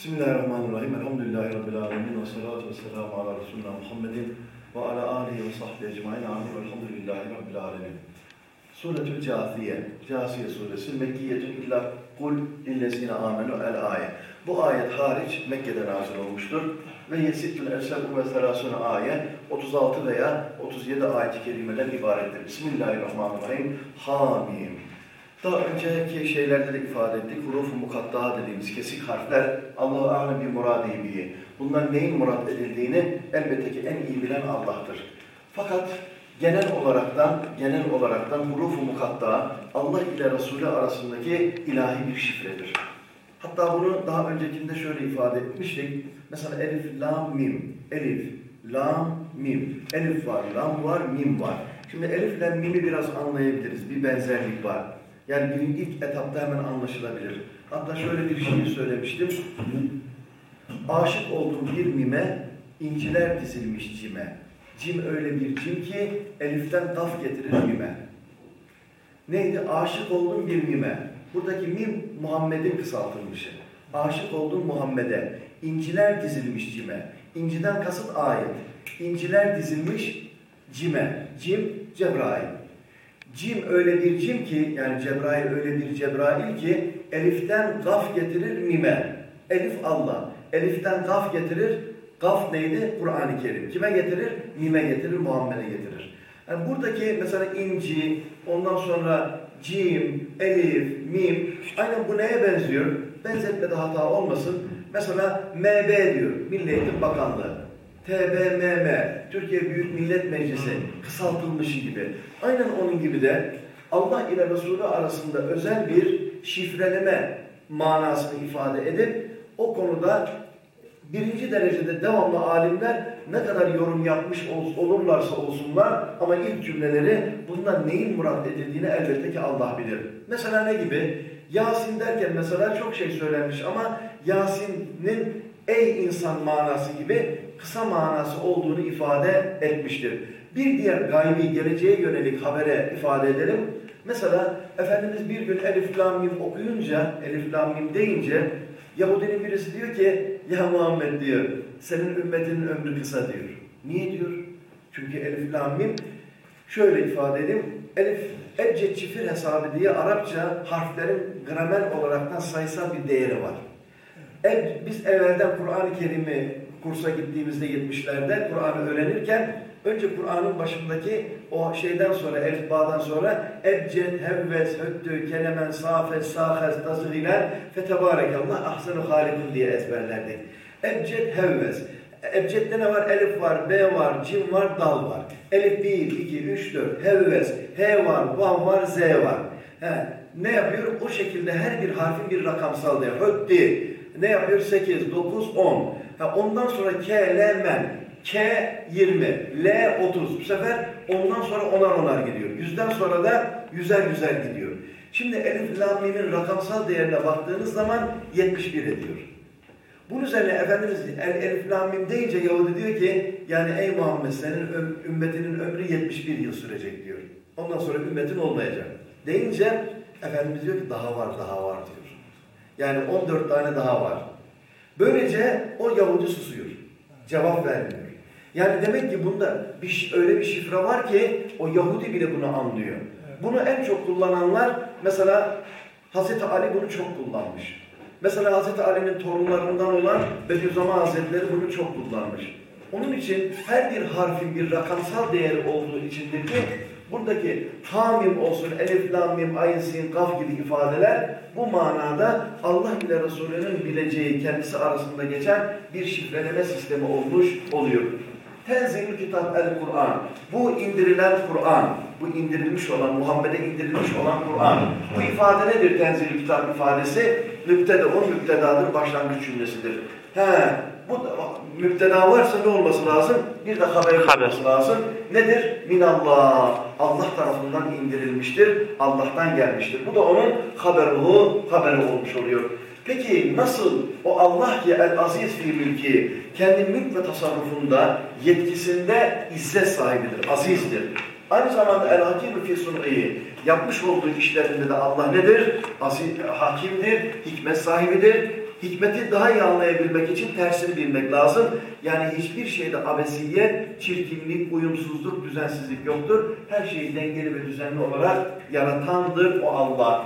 Bismillahirrahmanirrahim. Elhamdülillahi Rabbil alemin. Ve salatu ve selamu ala Resulullah Muhammedin ve ala alihi ve sahbihi ecmain. Amin. Velhamdülillahi Rabbil alemin. Suretül Câthiye, Câsiye suresi, Mekkiyetün illa kul illezine amenu el ayet. Bu ayet hariç Mekke'de nazil olmuştur. Ve yesittül ersel ve serasune ayet 36 veya 37 ayet-i kerimeden ibarettir. Bismillahirrahmanirrahim. Hamim. Daha önceki şeylerde de ifade ettik. Huruf-u mukattaha dediğimiz kesik harfler Allah-u Alem bir muradibiyi. Bunlar neyin murad edildiğini elbette ki en iyi bilen Allah'tır. Fakat genel olaraktan, genel olaraktan huruf-u mukattaha Allah ile Resulü arasındaki ilahi bir şifredir. Hatta bunu daha öncekinde şöyle ifade etmiştik. Mesela elif, lam, mim. Elif, lam, mim. Elif var, lam var, mim var. Şimdi elif ile mimi biraz anlayabiliriz. Bir benzerlik var. Yani birin ilk etapta hemen anlaşılabilir. Hatta şöyle bir şey söylemiştim. Aşık olduğum bir mime, inciler dizilmiş cime. Cim öyle bir cim ki eliften kaf getirir mime. Neydi? Aşık oldum bir mime. Buradaki mim Muhammed'in kısaltılmışı. Aşık oldum Muhammed'e. İnciler dizilmiş cime. İnciden kasıt ayet. İnciler dizilmiş cime. Cim Cebrail. Cim öyle bir cim ki, yani Cebrail öyle bir Cebrail ki, eliften gaf getirir mime. Elif Allah. Eliften gaf getirir. Gaf neydi? Kur'an-ı Kerim. Kime getirir? Mime getirir, Muhammed'e getirir. Yani buradaki mesela inci, ondan sonra cim, elif, mim, aynen bu neye benziyor? Benzetmede hata olmasın. Mesela MB diyor, Milli Eğitim Bakanlığı. TBMM, Türkiye Büyük Millet Meclisi kısaltılmışı gibi. Aynen onun gibi de Allah ile Resulü arasında özel bir şifreleme manasını ifade edip o konuda birinci derecede devamlı alimler ne kadar yorum yapmış olurlarsa olsunlar ama ilk cümleleri bundan neyin murat edildiğini elbette ki Allah bilir. Mesela ne gibi? Yasin derken mesela çok şey söylenmiş ama Yasin'in ey insan manası gibi kısa manası olduğunu ifade etmiştir. Bir diğer gaybi geleceğe yönelik habere ifade edelim. Mesela Efendimiz bir gün Elif Lam Mim okuyunca, Elif Lam Mim deyince Yahudinin birisi diyor ki ya Muhammed diyor senin ümmetinin ömrü kısa diyor. Niye diyor? Çünkü Elif Lam Mim şöyle ifade edeyim. Elif Ebced çifir hesabı diye Arapça harflerin gramer olaraktan sayısal bir değeri var. Biz evvelden Kur'an-ı Kerim'i kursa gittiğimizde 70'lerde Kur'an'ı öğrenirken önce Kur'an'ın başındaki o şeyden sonra, elif bağdan sonra ebced, hevves, höttü, kelemen, safet, sahes, tazgiler, fetebarekallah, ahsenu halikun diye ezberlerdik. Ebced, hevves. Ebced'de ne var? Elif var, B var, cim var, dal var. Elif 1, 2, 3, 4, hevves, H var, vam var, Z var. He, ne yapıyor? O şekilde her bir harfin bir rakamsal değer. Hötti, ne yapıyor? 8, 9, 10. Ha, ondan sonra K, L, men. K 20, L 30. Bu sefer ondan sonra onar onar gidiyor. Yüzden sonra da yüzer yüzer gidiyor. Şimdi elif lam mimin rakamsal değerine baktığınız zaman 71 ediyor. Bunun üzerine Efendimiz el, elif lam mim deyince Yahudi diyor ki yani ey Muhammed senin ümmetinin ömrü 71 yıl sürecek diyor. Ondan sonra ümmetin olmayacak. Deyince Efendimiz diyor ki daha var daha var diyor. Yani 14 tane daha var. Böylece o Yahudi susuyor. Cevap vermiyor. Yani demek ki bunda bir, öyle bir şifre var ki o Yahudi bile bunu anlıyor. Bunu en çok kullananlar mesela Hazreti Ali bunu çok kullanmış. Mesela Hazreti Ali'nin torunlarından olan Bediüzzaman Hazretleri bunu çok kullanmış. Onun için her bir harfin bir rakamsal değeri olduğu içindir ki buradaki hamim olsun, elif, lam, mim, ayin, sin, kaf gibi ifadeler bu manada Allah ile Resulü'nün bileceği kendisi arasında geçen bir şifreleme sistemi olmuş oluyor. Tenzil kitap el-Kur'an. Bu indirilen Kur'an. Bu indirilmiş olan, Muhammed'e indirilmiş olan Kur'an. Bu ifade nedir tenzil kitap ifadesi? Mübtede, o mübtedadır, başlangıç cümlesidir. He, bu müpteda varsa ne olması lazım? Bir de haber olması lazım. Nedir? Minallah. Allah tarafından indirilmiştir. Allah'tan gelmiştir. Bu da onun haberuhu, haberi olmuş oluyor. Peki nasıl o Allah ki el-aziz fi mülki kendi mülk ve tasarrufunda yetkisinde izzet sahibidir, azizdir. Aynı zamanda el-hakim fi sun'i yapmış olduğu işlerinde de Allah nedir? Aziz, hakimdir, hikmet sahibidir, hikmeti daha iyi anlayabilmek için tersini bilmek lazım. Yani hiçbir şeyde abesiyet, çirkinlik, uyumsuzluk, düzensizlik yoktur. Her şeyi dengeli ve düzenli olarak yaratandır o Allah.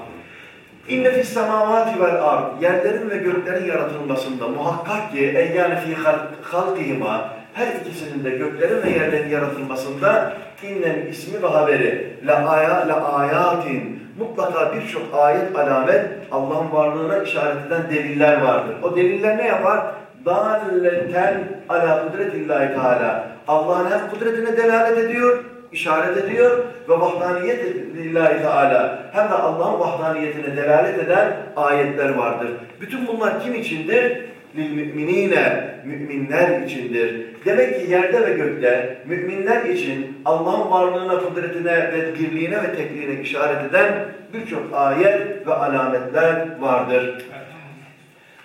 İnne fis semavati vel ard. Yerlerin ve göklerin yaratılmasında muhakkak ki eyyâne fî halkihima her ikisinin de göklerin ve yerlerin yaratılmasında innen ismi ve haberi la aya la ayatin mutlaka birçok ayet alamet Allah'ın varlığına işaret eden deliller vardır. O deliller ne yapar? Dalleten ala kudretillahi teala. Allah'ın hem kudretine delalet ediyor işaret ediyor ve vahdaniyet lillahi teala hem de Allah'ın vahdaniyetine delalet eden ayetler vardır. Bütün bunlar kim içindir? müminine müminler içindir. Demek ki yerde ve gökte müminler için Allah'ın varlığına, kudretine ve birliğine ve tekliğine işaret eden birçok ayet ve alametler vardır.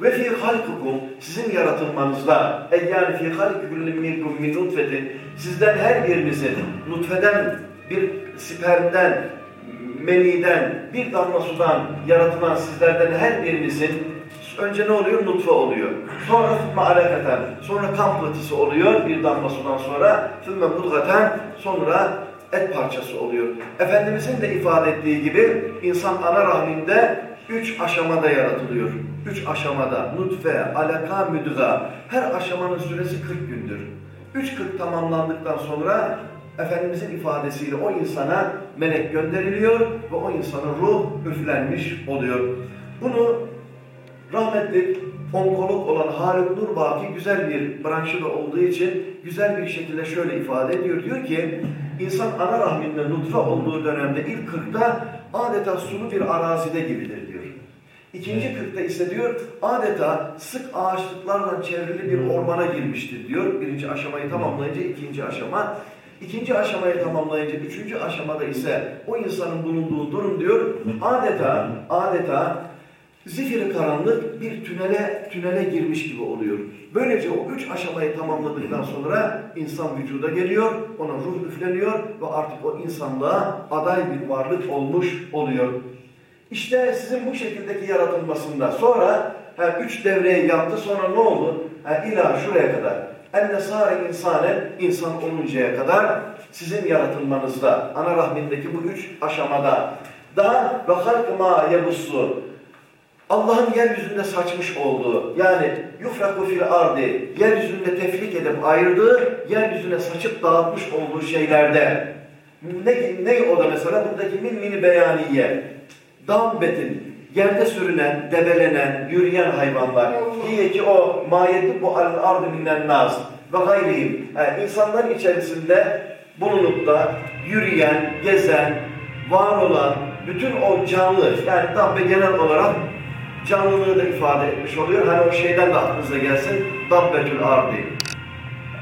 Ve fi halkukum sizin yaratılmanızda yani fi halkukum min nutfetin sizden her birinizin nutfeden bir spermden meniden bir damla sudan yaratılan sizlerden her birinizin önce ne oluyor? Nutfe oluyor. Sonra fıtma alakaten, sonra kan pıhtısı oluyor bir damla sudan sonra. Fımme mudgaten, sonra et parçası oluyor. Efendimizin de ifade ettiği gibi insan ana rahminde üç aşamada yaratılıyor. Üç aşamada nutfe, alaka, müdga. Her aşamanın süresi 40 gündür. Üç kırk tamamlandıktan sonra Efendimizin ifadesiyle o insana melek gönderiliyor ve o insana ruh üflenmiş oluyor. Bunu rahmetli onkolog olan Haluk Nurbaki güzel bir branşı da olduğu için güzel bir şekilde şöyle ifade ediyor. Diyor ki insan ana rahminde nutfe olduğu dönemde ilk kırkta adeta sulu bir arazide gibidir diyor. İkinci kırkta ise diyor adeta sık ağaçlıklarla çevrili bir ormana girmiştir diyor. Birinci aşamayı tamamlayınca ikinci aşama. İkinci aşamayı tamamlayınca üçüncü aşamada ise o insanın bulunduğu durum diyor adeta adeta zifiri karanlık bir tünele tünele girmiş gibi oluyor. Böylece o üç aşamayı tamamladıktan sonra insan vücuda geliyor, ona ruh üfleniyor ve artık o insanlığa aday bir varlık olmuş oluyor. İşte sizin bu şekildeki yaratılmasında sonra ha, üç devreyi yaptı sonra ne oldu? Ha, ila şuraya kadar. Enne sâre insanen insan oluncaya kadar sizin yaratılmanızda ana rahmindeki bu üç aşamada daha ve halk ma yebussu Allah'ın yeryüzünde saçmış olduğu yani yufraku fil ardi yeryüzünde tefrik edip ayırdığı yeryüzüne saçıp dağıtmış olduğu şeylerde. Ne, ne o da mesela? Buradaki min mini beyaniye. Dambetin yerde sürünen, debelenen, yürüyen hayvanlar. Diye ki o mayeti bu al ardı minnen naz ve gayrihim yani insanların içerisinde bulunup da yürüyen, gezen, var olan bütün o canlı yani dabbe genel olarak canlılığı da ifade etmiş oluyor. Hani o şeyden de aklınıza gelsin. Dabbetül ardi.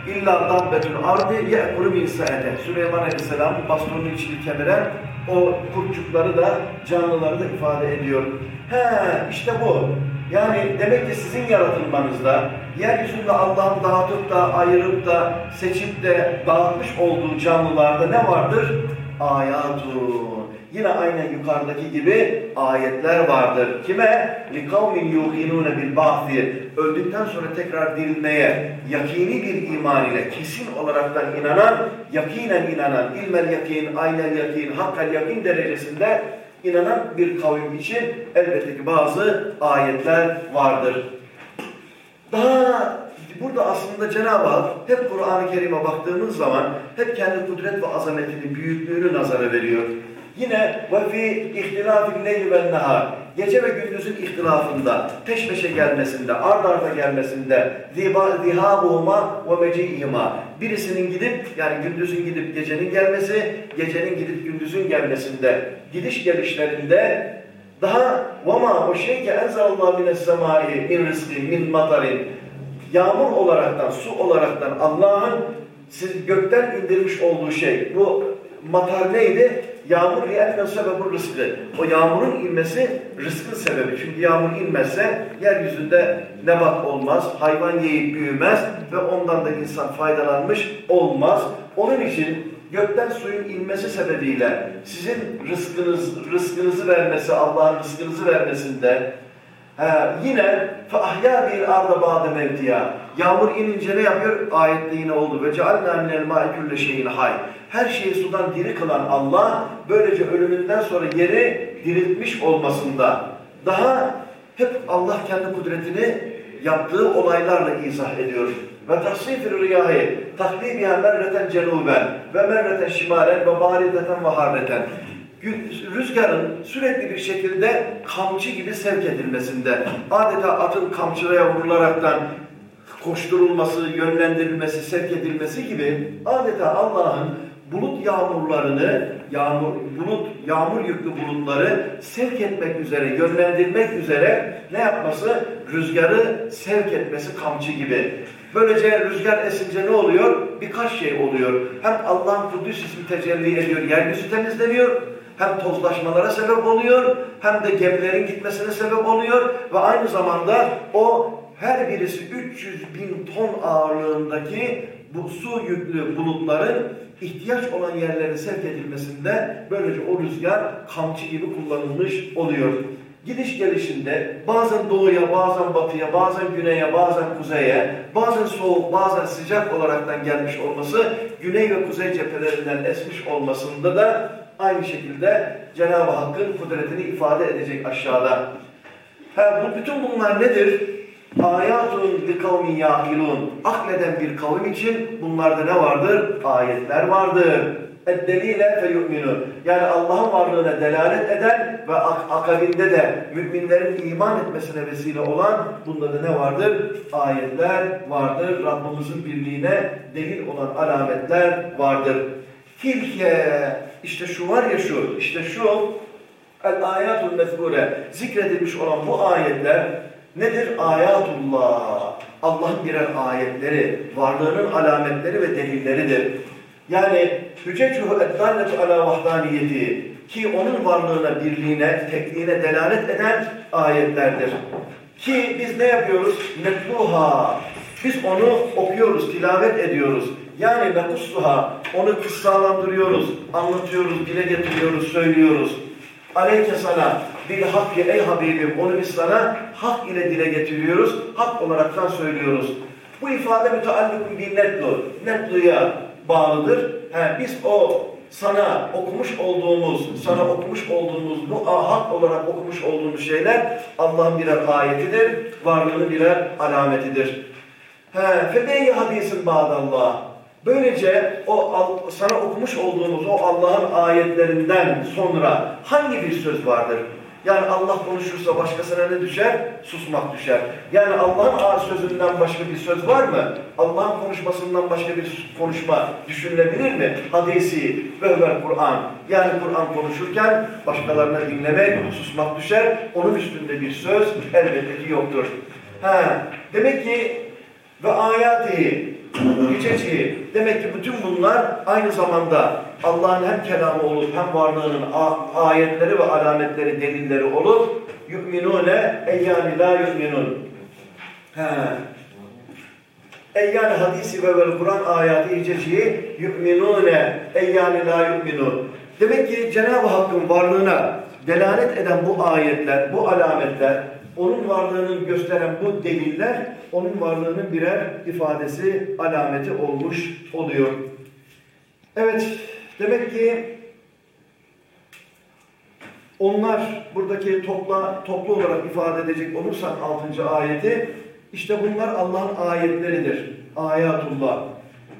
İlla dabbetül ardi ye'kuru min sa'ete. Süleyman Aleyhisselam'ın bastonun içini kemiren o kurtçukları da canlıları da ifade ediyor. He işte bu. Yani demek ki sizin yaratılmanızda yeryüzünde Allah'ın dağıtıp da ayırıp da seçip de dağıtmış olduğu canlılarda ne vardır? Ayatun. Yine aynen yukarıdaki gibi ayetler vardır. Kime? لِقَوْمٍ يُوْقِنُونَ بِالْبَعْثِ Öldükten sonra tekrar dirilmeye yakini bir iman ile kesin olaraktan inanan, yakinen inanan, ilmel yakin, aynel yakin, hakkal yakin derecesinde inanan bir kavim için elbette ki bazı ayetler vardır. Daha burada aslında Cenab-ı Hak hep Kur'an-ı Kerim'e baktığımız zaman hep kendi kudret ve azametini, büyüklüğünü nazara veriyor. Yine ve fi ihtilafil leyli ve nehar. Gece ve gündüzün ihtilafında, peş peşe gelmesinde, ard arda gelmesinde, zihabuhuma ve meci'ihima. Birisinin gidip, yani gündüzün gidip gecenin gelmesi, gecenin gidip gündüzün gelmesinde, gidiş gelişlerinde daha vama o şey ki enzelallahu mines semai min rizki min matarin yağmur olaraktan, su olaraktan Allah'ın siz gökten indirmiş olduğu şey. Bu matar neydi? Yağmur li'enne sebebur rızkı. O yağmurun inmesi rızkın sebebi. Çünkü yağmur inmezse yeryüzünde nebat olmaz, hayvan yiyip büyümez ve ondan da insan faydalanmış olmaz. Onun için gökten suyun inmesi sebebiyle sizin rızkınız, rızkınızı vermesi, Allah'ın rızkınızı vermesinde He, yine فَاَحْيَا bir arda ba'de mevtiya. Yağmur inince ne yapıyor? Ayette yine oldu. Ve cealna minel ma'i külle şeyin hay. her şeyi sudan diri kılan Allah böylece ölümünden sonra yeri diriltmiş olmasında daha hep Allah kendi kudretini yaptığı olaylarla izah ediyor. Ve tahsifir riyahi tahlibiha merreten cenuben ve merreten şimalen ve barideten ve harreten rüzgarın sürekli bir şekilde kamçı gibi sevk edilmesinde, adeta atın kamçıya vurularaktan koşturulması, yönlendirilmesi, sevk edilmesi gibi adeta Allah'ın bulut yağmurlarını, yağmur, bulut, yağmur yüklü bulutları sevk etmek üzere, yönlendirmek üzere ne yapması? Rüzgarı sevk etmesi kamçı gibi. Böylece rüzgar esince ne oluyor? Birkaç şey oluyor. Hem Allah'ın Kudüs ismi tecelli ediyor, yeryüzü temizleniyor hem tozlaşmalara sebep oluyor hem de gemilerin gitmesine sebep oluyor ve aynı zamanda o her birisi 300 bin ton ağırlığındaki bu su yüklü bulutların ihtiyaç olan yerlere sevk edilmesinde böylece o rüzgar kamçı gibi kullanılmış oluyor. Gidiş gelişinde bazen doğuya, bazen batıya, bazen güneye, bazen kuzeye, bazen soğuk, bazen sıcak olaraktan gelmiş olması, güney ve kuzey cephelerinden esmiş olmasında da aynı şekilde Cenab-ı Hakk'ın kudretini ifade edecek aşağıda. Ha, bu bütün bunlar nedir? Ayatun li kavmin yahilun. Akleden bir kavim için bunlarda ne vardır? Ayetler vardır. Eddelile fe yu'minu. Yani Allah'ın varlığına delalet eden ve ak akabinde de müminlerin iman etmesine vesile olan bunda da ne vardır? Ayetler vardır. Rabbimizin birliğine delil olan alametler vardır. Tilke işte şu var ya şu, işte şu el ayatul mezkure zikredilmiş olan bu ayetler nedir? Ayatullah. Allah'ın birer ayetleri, varlığının alametleri ve delilleridir. Yani hüccecuhu eddalletu ala vahdaniyeti ki onun varlığına, birliğine, tekliğine delalet eden ayetlerdir. Ki biz ne yapıyoruz? Netluha. Biz onu okuyoruz, tilavet ediyoruz. Yani nekussuha, onu kıssalandırıyoruz, anlatıyoruz, dile getiriyoruz, söylüyoruz. Aleyke sana bil hakkı ey Habibim, onu biz sana hak ile dile getiriyoruz, hak olaraktan söylüyoruz. Bu ifade müteallikun bir netlu, netluya bağlıdır. He, biz o sana okumuş olduğumuz, sana okumuş olduğumuz bu hak olarak okumuş olduğumuz şeyler Allah'ın birer ayetidir, varlığının birer alametidir. He, febeyyi hadisin bağdallah. Böylece o sana okumuş olduğumuz o Allah'ın ayetlerinden sonra hangi bir söz vardır? Yani Allah konuşursa başkasına ne düşer? Susmak düşer. Yani Allah'ın sözünden başka bir söz var mı? Allah'ın konuşmasından başka bir konuşma düşünülebilir mi? Hadisi ve Kur'an. Yani Kur'an konuşurken başkalarına dinlemek, susmak düşer. Onun üstünde bir söz elbette ki yoktur. Ha, demek ki ve ayati Yüceci. Demek ki bütün bunlar aynı zamanda Allah'ın hem kelamı olup hem varlığının ayetleri ve alametleri, delilleri olup yu'minune eyyâni la yu'minun. Eyyâni hadisi ve vel Kur'an ayatı yüceci yu'minune eyyâni la yu'minun. Demek ki Cenab-ı Hakk'ın varlığına delalet eden bu ayetler, bu alametler, onun varlığını gösteren bu deliller, onun varlığının birer ifadesi, alameti olmuş oluyor. Evet, demek ki onlar buradaki topla, toplu olarak ifade edecek olursak 6. ayeti, işte bunlar Allah'ın ayetleridir. Ayatullah.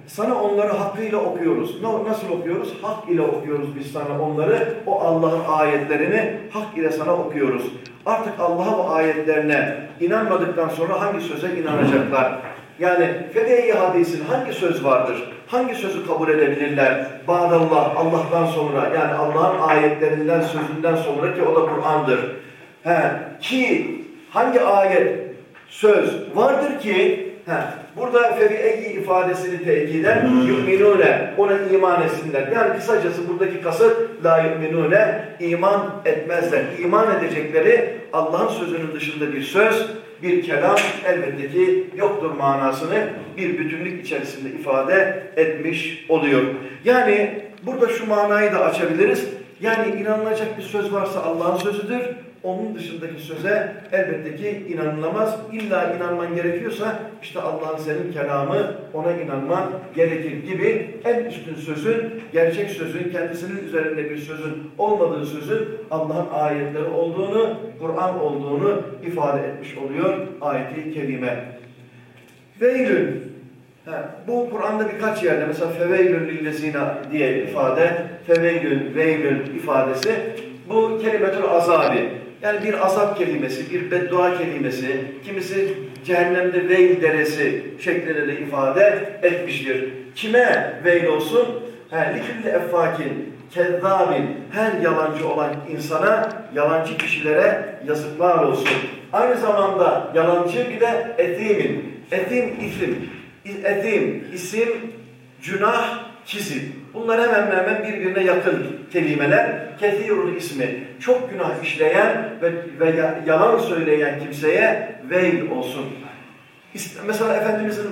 Sana onları hakkıyla okuyoruz. Nasıl okuyoruz? Hak ile okuyoruz biz sana onları. O Allah'ın ayetlerini hak ile sana okuyoruz. Artık Allah'a ve ayetlerine inanmadıktan sonra hangi söze inanacaklar? Yani Fedeyye hadisin hangi söz vardır? Hangi sözü kabul edebilirler? Bağdallah, Allah'tan sonra yani Allah'ın ayetlerinden, sözünden sonra ki o da Kur'an'dır. He, ki hangi ayet, söz vardır ki he, Burada febi'eyyi ifadesini tekiden yu'minune ona iman etsinler. Yani kısacası buradaki kasıt la yu'minune iman etmezler. İman edecekleri Allah'ın sözünün dışında bir söz, bir kelam elbette ki yoktur manasını bir bütünlük içerisinde ifade etmiş oluyor. Yani burada şu manayı da açabiliriz. Yani inanılacak bir söz varsa Allah'ın sözüdür. Onun dışındaki söze elbette ki inanılamaz. İlla inanman gerekiyorsa işte Allah'ın senin kelamı ona inanman gerekir gibi en üstün sözün, gerçek sözün, kendisinin üzerinde bir sözün olmadığı sözün Allah'ın ayetleri olduğunu, Kur'an olduğunu ifade etmiş oluyor ayeti kerime. Veylül. Ha, bu Kur'an'da birkaç yerde mesela feveylül lillezina diye ifade, feveylül, veylül ifadesi bu kelimetül azabi. Yani bir azap kelimesi, bir beddua kelimesi, kimisi cehennemde veil deresi şeklinde de ifade etmiştir. Kime veil olsun? Likülli effakin, kezzabin, her yalancı olan insana, yalancı kişilere yazıklar olsun. Aynı zamanda yalancı bir de etimin. Etim isim, etim isim, günah, çizim. Bunlar hemen hemen birbirine yakın kelimeler. Kethirul ismi, çok günah işleyen ve, ve yalan söyleyen kimseye veil olsun. Mesela Efendimizin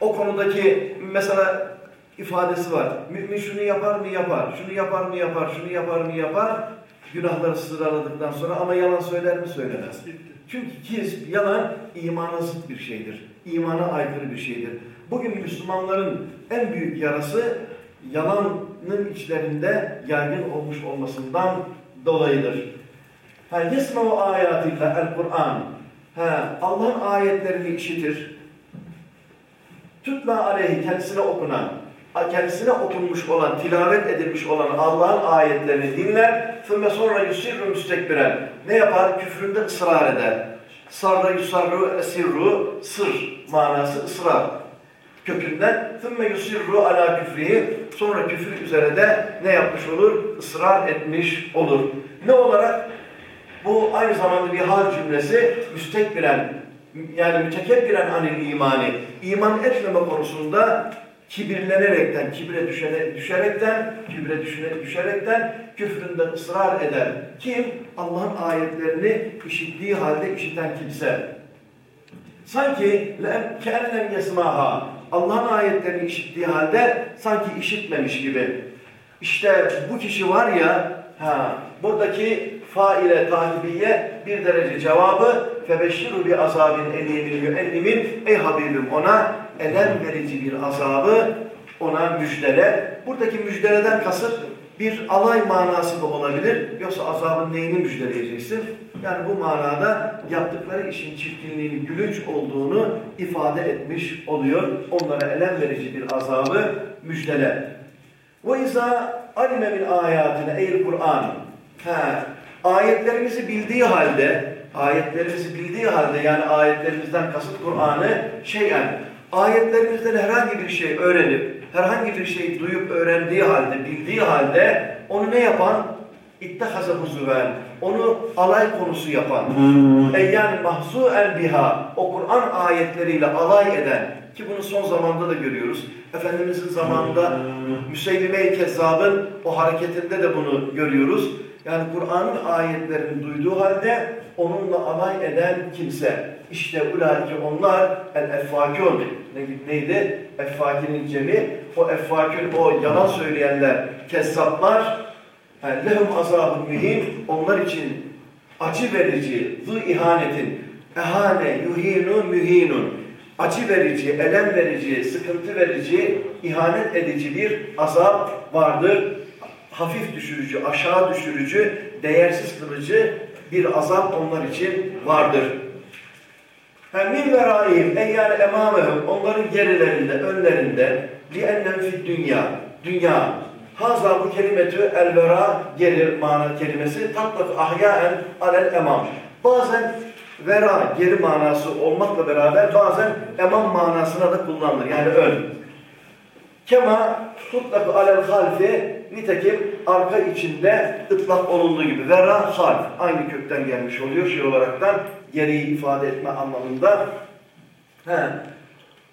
o konudaki mesela ifadesi var. Mümin şunu yapar mı yapar, şunu yapar mı yapar, şunu yapar mı yapar. Günahları sıraladıktan sonra ama yalan söyler mi söylemez. Çünkü kiz, yalan imana zıt bir şeydir. İmana aykırı bir şeydir. Bugün Müslümanların en büyük yarası yalanın içlerinde yaygın olmuş olmasından dolayıdır. Ha, yesme'u ayatillah el-Kur'an. Allah'ın ayetlerini işitir. Tutla aleyhi kendisine okunan, kendisine okunmuş olan, tilavet edilmiş olan Allah'ın ayetlerini dinler. Thümme sonra yusirru müstekbiren. Ne yapar? Küfründe ısrar eder. Sarra yusarru esirru, sır manası ısrar kökünden ثُمَّ يُسِرُّ ala küfrihi sonra küfür üzere de ne yapmış olur? Israr etmiş olur. Ne olarak? Bu aynı zamanda bir hal cümlesi müstekbiren yani mütekebbiren anil imani iman etmeme konusunda kibirlenerekten, kibre düşene, düşerekten, kibre düşene, düşerekten küfründen ısrar eder. Kim? Allah'ın ayetlerini işittiği halde işiten kimse. Sanki ke'ennem yesmaha Allah'ın ayetlerini işittiği halde sanki işitmemiş gibi. İşte bu kişi var ya ha, buradaki faile takibiye bir derece cevabı febeşşiru bir azabin elimin müellimin ey Habibim ona elem verici bir azabı ona müjdele. Buradaki müjdeleden kasıt bir alay manası da olabilir. Yoksa azabın neyini müjdeleyeceksin? Yani bu manada yaptıkları işin çirkinliğinin gülünç olduğunu ifade etmiş oluyor. Onlara elem verici bir azabı müjdele. Ve izâ alime min ayatine ey Kur'an. Ayetlerimizi bildiği halde, ayetlerimizi bildiği halde yani ayetlerimizden kasıt Kur'an'ı şeyen, ayetlerimizden herhangi bir şey öğrenip, herhangi bir şey duyup öğrendiği halde, bildiği halde onu ne yapan? İttehaze huzuven. Onu alay konusu yapan. E yani mahzu el biha. O Kur'an ayetleriyle alay eden. Ki bunu son zamanda da görüyoruz. Efendimizin zamanında Müseylime-i Kezzab'ın o hareketinde de bunu görüyoruz. Yani Kur'an'ın ayetlerini duyduğu halde onunla alay eden kimse. İşte ulaike onlar el-effakûn. Neydi? Effakinin cemi. O effakün, o yalan söyleyenler, kezzaplar lehum azabun mühim. Onlar için acı verici, zı ihanetin, ehane, yuhinu, mühinun. Acı verici, elem verici, sıkıntı verici, ihanet edici bir azap vardır. Hafif düşürücü, aşağı düşürücü, değersiz kılıcı bir azap onlar için vardır. Min veraihim ey yani emamehum onların gerilerinde, önlerinde li ennem fid dünya. Dünya. Haza bu kelimetü elvera geri mana kelimesi tatlak ahyaen alel emam. Bazen vera geri manası olmakla beraber bazen emam manasına da kullanılır. Yani ön. Kema tutlak alel halfi nitekim arka içinde ıtlak olunduğu gibi. Vera half. Aynı kökten gelmiş oluyor şey olaraktan geriyi ifade etme anlamında. He.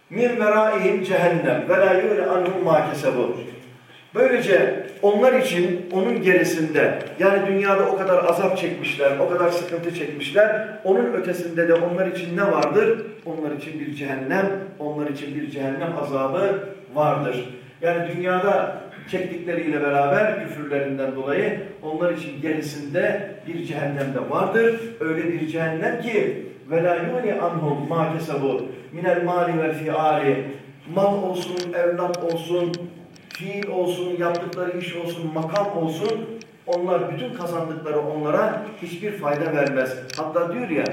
Min veraihim cehennem ve la yûle anhum mâ kesebu. Böylece onlar için onun gerisinde yani dünyada o kadar azap çekmişler, o kadar sıkıntı çekmişler. Onun ötesinde de onlar için ne vardır? Onlar için bir cehennem, onlar için bir cehennem azabı vardır. Yani dünyada çektikleriyle beraber küfürlerinden dolayı onlar için gerisinde bir cehennem de vardır. Öyle bir cehennem ki وَلَا يُغْنِ عَنْهُمْ مَا كَسَبُوا مِنَ الْمَالِ وَالْفِعَالِ Mal olsun, evlat olsun, fiil olsun, yaptıkları iş olsun, makam olsun, onlar bütün kazandıkları onlara hiçbir fayda vermez. Hatta diyor ya,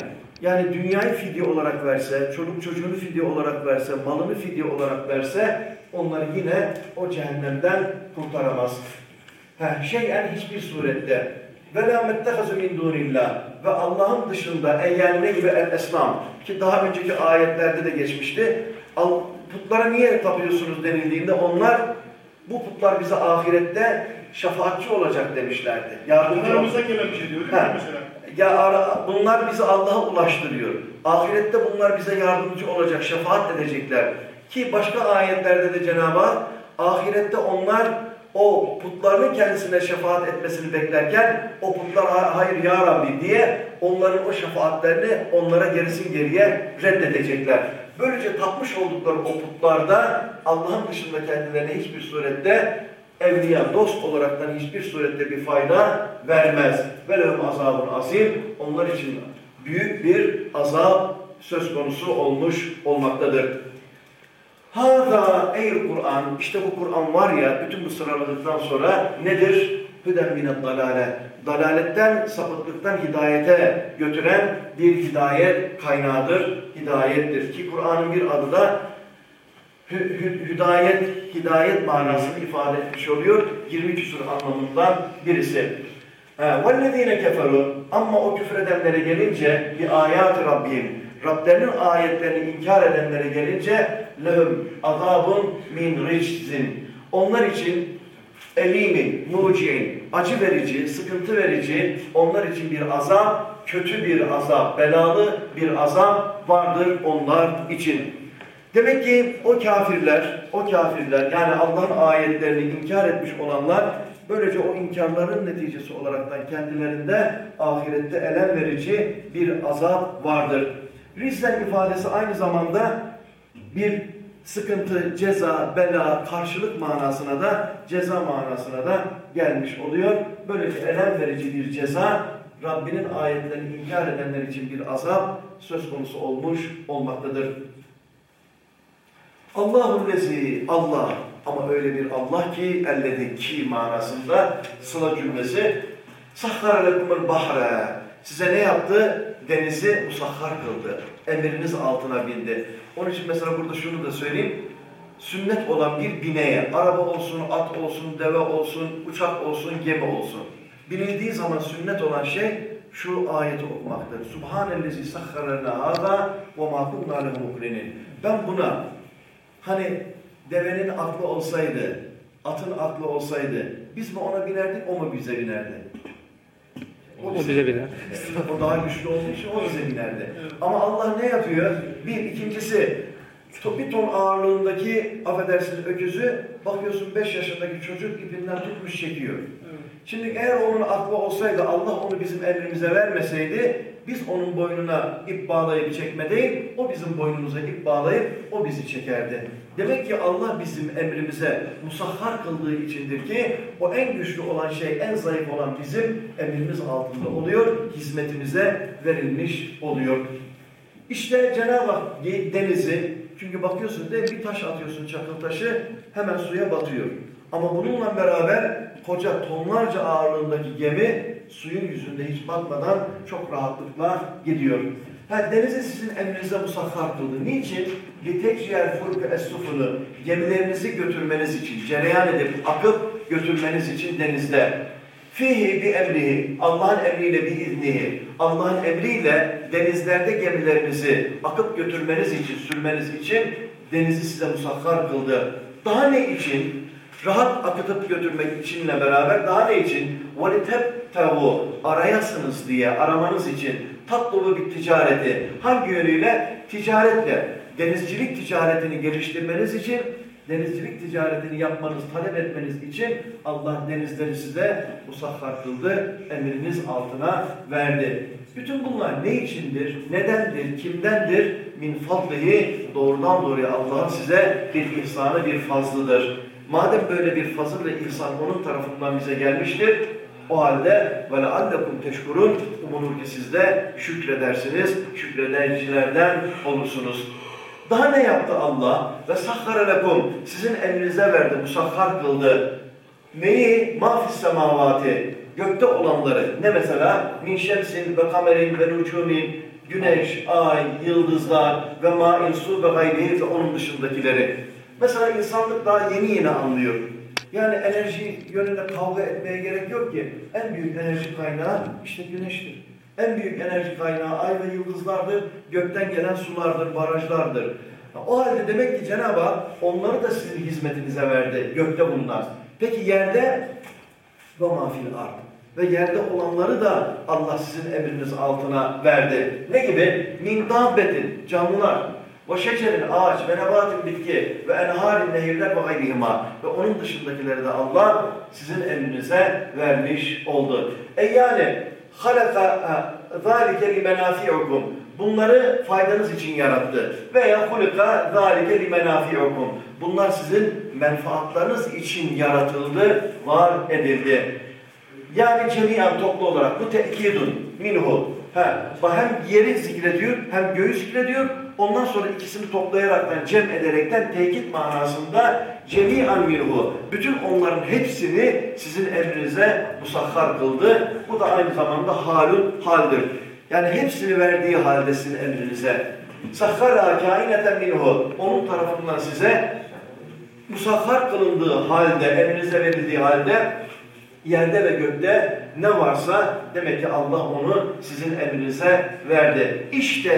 yani dünyayı fidye olarak verse, çocuk çocuğunu fidye olarak verse, malını fidye olarak verse, onları yine o cehennemden kurtaramaz. Heh, şeyen hiçbir surette ve la mettehazu min dunillah ve Allah'ın dışında eyyâne gibi el esnam ki daha önceki ayetlerde de geçmişti. Putlara niye tapıyorsunuz denildiğinde onlar bu putlar bize ahirette şefaatçi olacak demişlerdi. Yardımcı gelen bir şey diyor değil mi mesela? Ya bunlar bizi Allah'a ulaştırıyor. Ahirette bunlar bize yardımcı olacak, şefaat edecekler. Ki başka ayetlerde de Cenab-ı Hak ahirette onlar o putlarının kendisine şefaat etmesini beklerken o putlar hayır ya Rabbi diye onların o şefaatlerini onlara gerisin geriye reddedecekler. Böylece tapmış oldukları o putlarda Allah'ın dışında kendilerine hiçbir surette evliya, dost olaraktan hiçbir surette bir fayda vermez. Velehum azabun azim. Onlar için büyük bir azap söz konusu olmuş olmaktadır. Hâzâ ey Kur'an, işte bu Kur'an var ya, bütün bu sıraladıktan sonra nedir? Hüden minet dalale. Dalaletten, sapıklıktan hidayete götüren bir hidayet kaynağıdır, hidayettir. Ki Kur'an'ın bir adı da hüdayet, hidayet manasını ifade etmiş oluyor. 20 küsur anlamından birisi. وَالَّذ۪ينَ كَفَرُوا Ama o küfredenlere gelince bir ayat Rabbim, Rablerinin ayetlerini inkar edenlere gelince lehum azabun min riczin. Onlar için elimin, muciin, acı verici, sıkıntı verici, onlar için bir azap, kötü bir azap, belalı bir azap vardır onlar için. Demek ki o kafirler, o kafirler yani Allah'ın ayetlerini inkar etmiş olanlar böylece o inkarların neticesi olaraktan kendilerinde ahirette elem verici bir azap vardır. Rizzen ifadesi aynı zamanda bir sıkıntı, ceza, bela, karşılık manasına da ceza manasına da gelmiş oluyor. Böylece elem verici bir ceza Rabbinin ayetlerini inkar edenler için bir azap söz konusu olmuş olmaktadır. Allah'ın lezi Allah ama öyle bir Allah ki elledi ki manasında sıla cümlesi sahhara lekumul bahre size ne yaptı? Denizi musahhar kıldı. Emriniz altına bindi. Onun için mesela burada şunu da söyleyeyim. Sünnet olan bir bineye, araba olsun, at olsun, deve olsun, uçak olsun, gemi olsun. Binildiği zaman sünnet olan şey şu ayeti okumaktır. Subhanellezi sahharana hâzâ ve mâ kunnâ Ben buna Hani devenin aklı olsaydı, atın aklı olsaydı biz mi ona binerdik, o mu bize binerdi? O, o bize biner. o daha güçlü olduğu için o bize binerdi. Ama Allah ne yapıyor? Bir, ikincisi bir ton ağırlığındaki affedersiniz öküzü bakıyorsun 5 yaşındaki çocuk ipinden tutmuş çekiyor. Şimdi eğer onun aklı olsaydı Allah onu bizim emrimize vermeseydi biz onun boynuna ip bağlayıp çekme değil, o bizim boynumuza ip bağlayıp o bizi çekerdi. Demek ki Allah bizim emrimize musahhar kıldığı içindir ki o en güçlü olan şey, en zayıf olan bizim emrimiz altında oluyor, hizmetimize verilmiş oluyor. İşte Cenab-ı Hak denizi, çünkü bakıyorsun değil bir taş atıyorsun çakıl taşı hemen suya batıyor. Ama bununla beraber koca tonlarca ağırlığındaki gemi suyun yüzünde hiç batmadan çok rahatlıkla gidiyor. Ha, denizi sizin emrinize musahhar kıldı. Niçin? لِتَكْجِيَ الْفُرْكَ اَسْتُفُنُ Gemilerinizi götürmeniz için, cereyan edip akıp götürmeniz için denizde. Fihi bi emrihi, Allah'ın emriyle bi iznihi, Allah'ın emriyle denizlerde gemilerinizi akıp götürmeniz için, sürmeniz için denizi size musahhar kıldı. Daha ne için? Rahat akıtıp götürmek içinle beraber daha ne için? tavu Arayasınız diye, aramanız için tatlı bir ticareti. Hangi yönüyle? Ticaretle. Denizcilik ticaretini geliştirmeniz için denizcilik ticaretini yapmanız, talep etmeniz için Allah denizleri size musahhar kıldı, emriniz altına verdi. Bütün bunlar ne içindir, nedendir, kimdendir? Min fadlihi doğrudan doğruya Allah'ın size bir ihsanı, bir fazlıdır. Madem böyle bir fazıl ve ihsan onun tarafından bize gelmiştir, o halde ve leallekum teşkurun umulur ki siz de şükredersiniz, şükredencilerden olursunuz. Daha ne yaptı Allah? Ve sahhara lekum sizin elinize verdi, musahhar kıldı. Neyi? Mafis semavati. Gökte olanları. Ne mesela? Min şemsin ve kamerin ve nucumin. Güneş, ay, yıldızlar ve ma'in su ve gayri ve onun dışındakileri. Mesela insanlık daha yeni yeni anlıyor. Yani enerji yönünde kavga etmeye gerek yok ki. En büyük enerji kaynağı işte güneştir. En büyük enerji kaynağı ay ve yıldızlardır. Gökten gelen sulardır, barajlardır. O halde demek ki Cenab-ı Hak onları da sizin hizmetinize verdi. Gökte bunlar. Peki yerde ve mafil ard. Ve yerde olanları da Allah sizin emriniz altına verdi. Ne gibi? Min dabbetin, canlılar. Ve şekerin, ağaç ve nebatin bitki ve enharin, nehirler ve gayrihima. Ve onun dışındakileri de Allah sizin emrinize vermiş oldu. E yani halaka zâlike limenâfi'ukum. Bunları faydanız için yarattı. Veya hulika zâlike limenâfi'ukum. Bunlar sizin menfaatlarınız için yaratıldı, var edildi. Yani cemiyen toplu olarak bu tekidun minhu. Ha, hem yeri zikrediyor hem göğü zikrediyor. Ondan sonra ikisini toplayaraktan, cem ederekten tekit manasında cemiyen minhu. Bütün onların hepsini sizin emrinize musahhar kıldı. Bu da aynı zamanda halun haldir. Yani hepsini verdiği halde sizin emrinize. Sahhara kaineten minhu. Onun tarafından size musahhar kılındığı halde, emrinize verildiği halde yerde ve gökte ne varsa demek ki Allah onu sizin emrinize verdi. İşte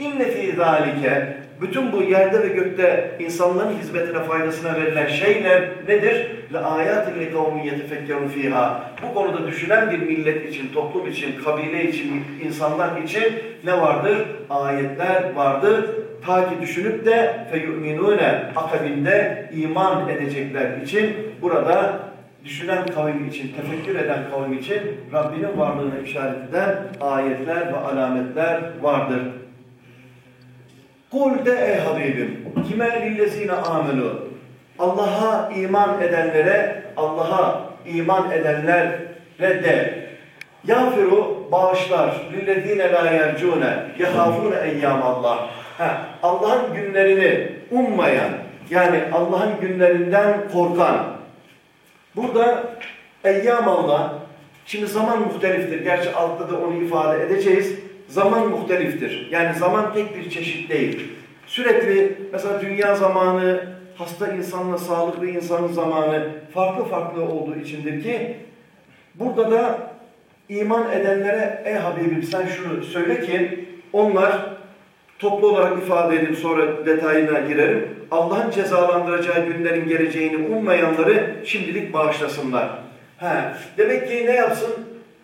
inne fî zâlike bütün bu yerde ve gökte insanların hizmetine faydasına verilen şeyler nedir? Le ayatin li kavmin yetefekkerun fiha. Bu konuda düşünen bir millet için, toplum için, kabile için, insanlar için ne vardır? Ayetler vardır. Ta ki düşünüp de feyu'minûne akabinde iman edecekler için burada düşünen kavim için, tefekkür eden kavim için Rabbinin varlığına işaret eden ayetler ve alametler vardır. Kul de ey Habibim, kime lillezine amelu, Allah'a iman edenlere, Allah'a iman edenlere de, yafiru bağışlar, lillezine la yercune, yehafune eyyam Allah. Allah'ın günlerini ummayan, yani Allah'ın günlerinden korkan, Burada eyyam Allah, şimdi zaman muhteliftir. Gerçi altta da onu ifade edeceğiz. Zaman muhteliftir. Yani zaman tek bir çeşit değil. Sürekli mesela dünya zamanı, hasta insanla sağlıklı insanın zamanı farklı farklı olduğu içindir ki burada da iman edenlere ey Habibim sen şunu söyle ki onlar toplu olarak ifade edip sonra detayına girerim. Allah'ın cezalandıracağı günlerin geleceğini ummayanları şimdilik bağışlasınlar. He, demek ki ne yapsın?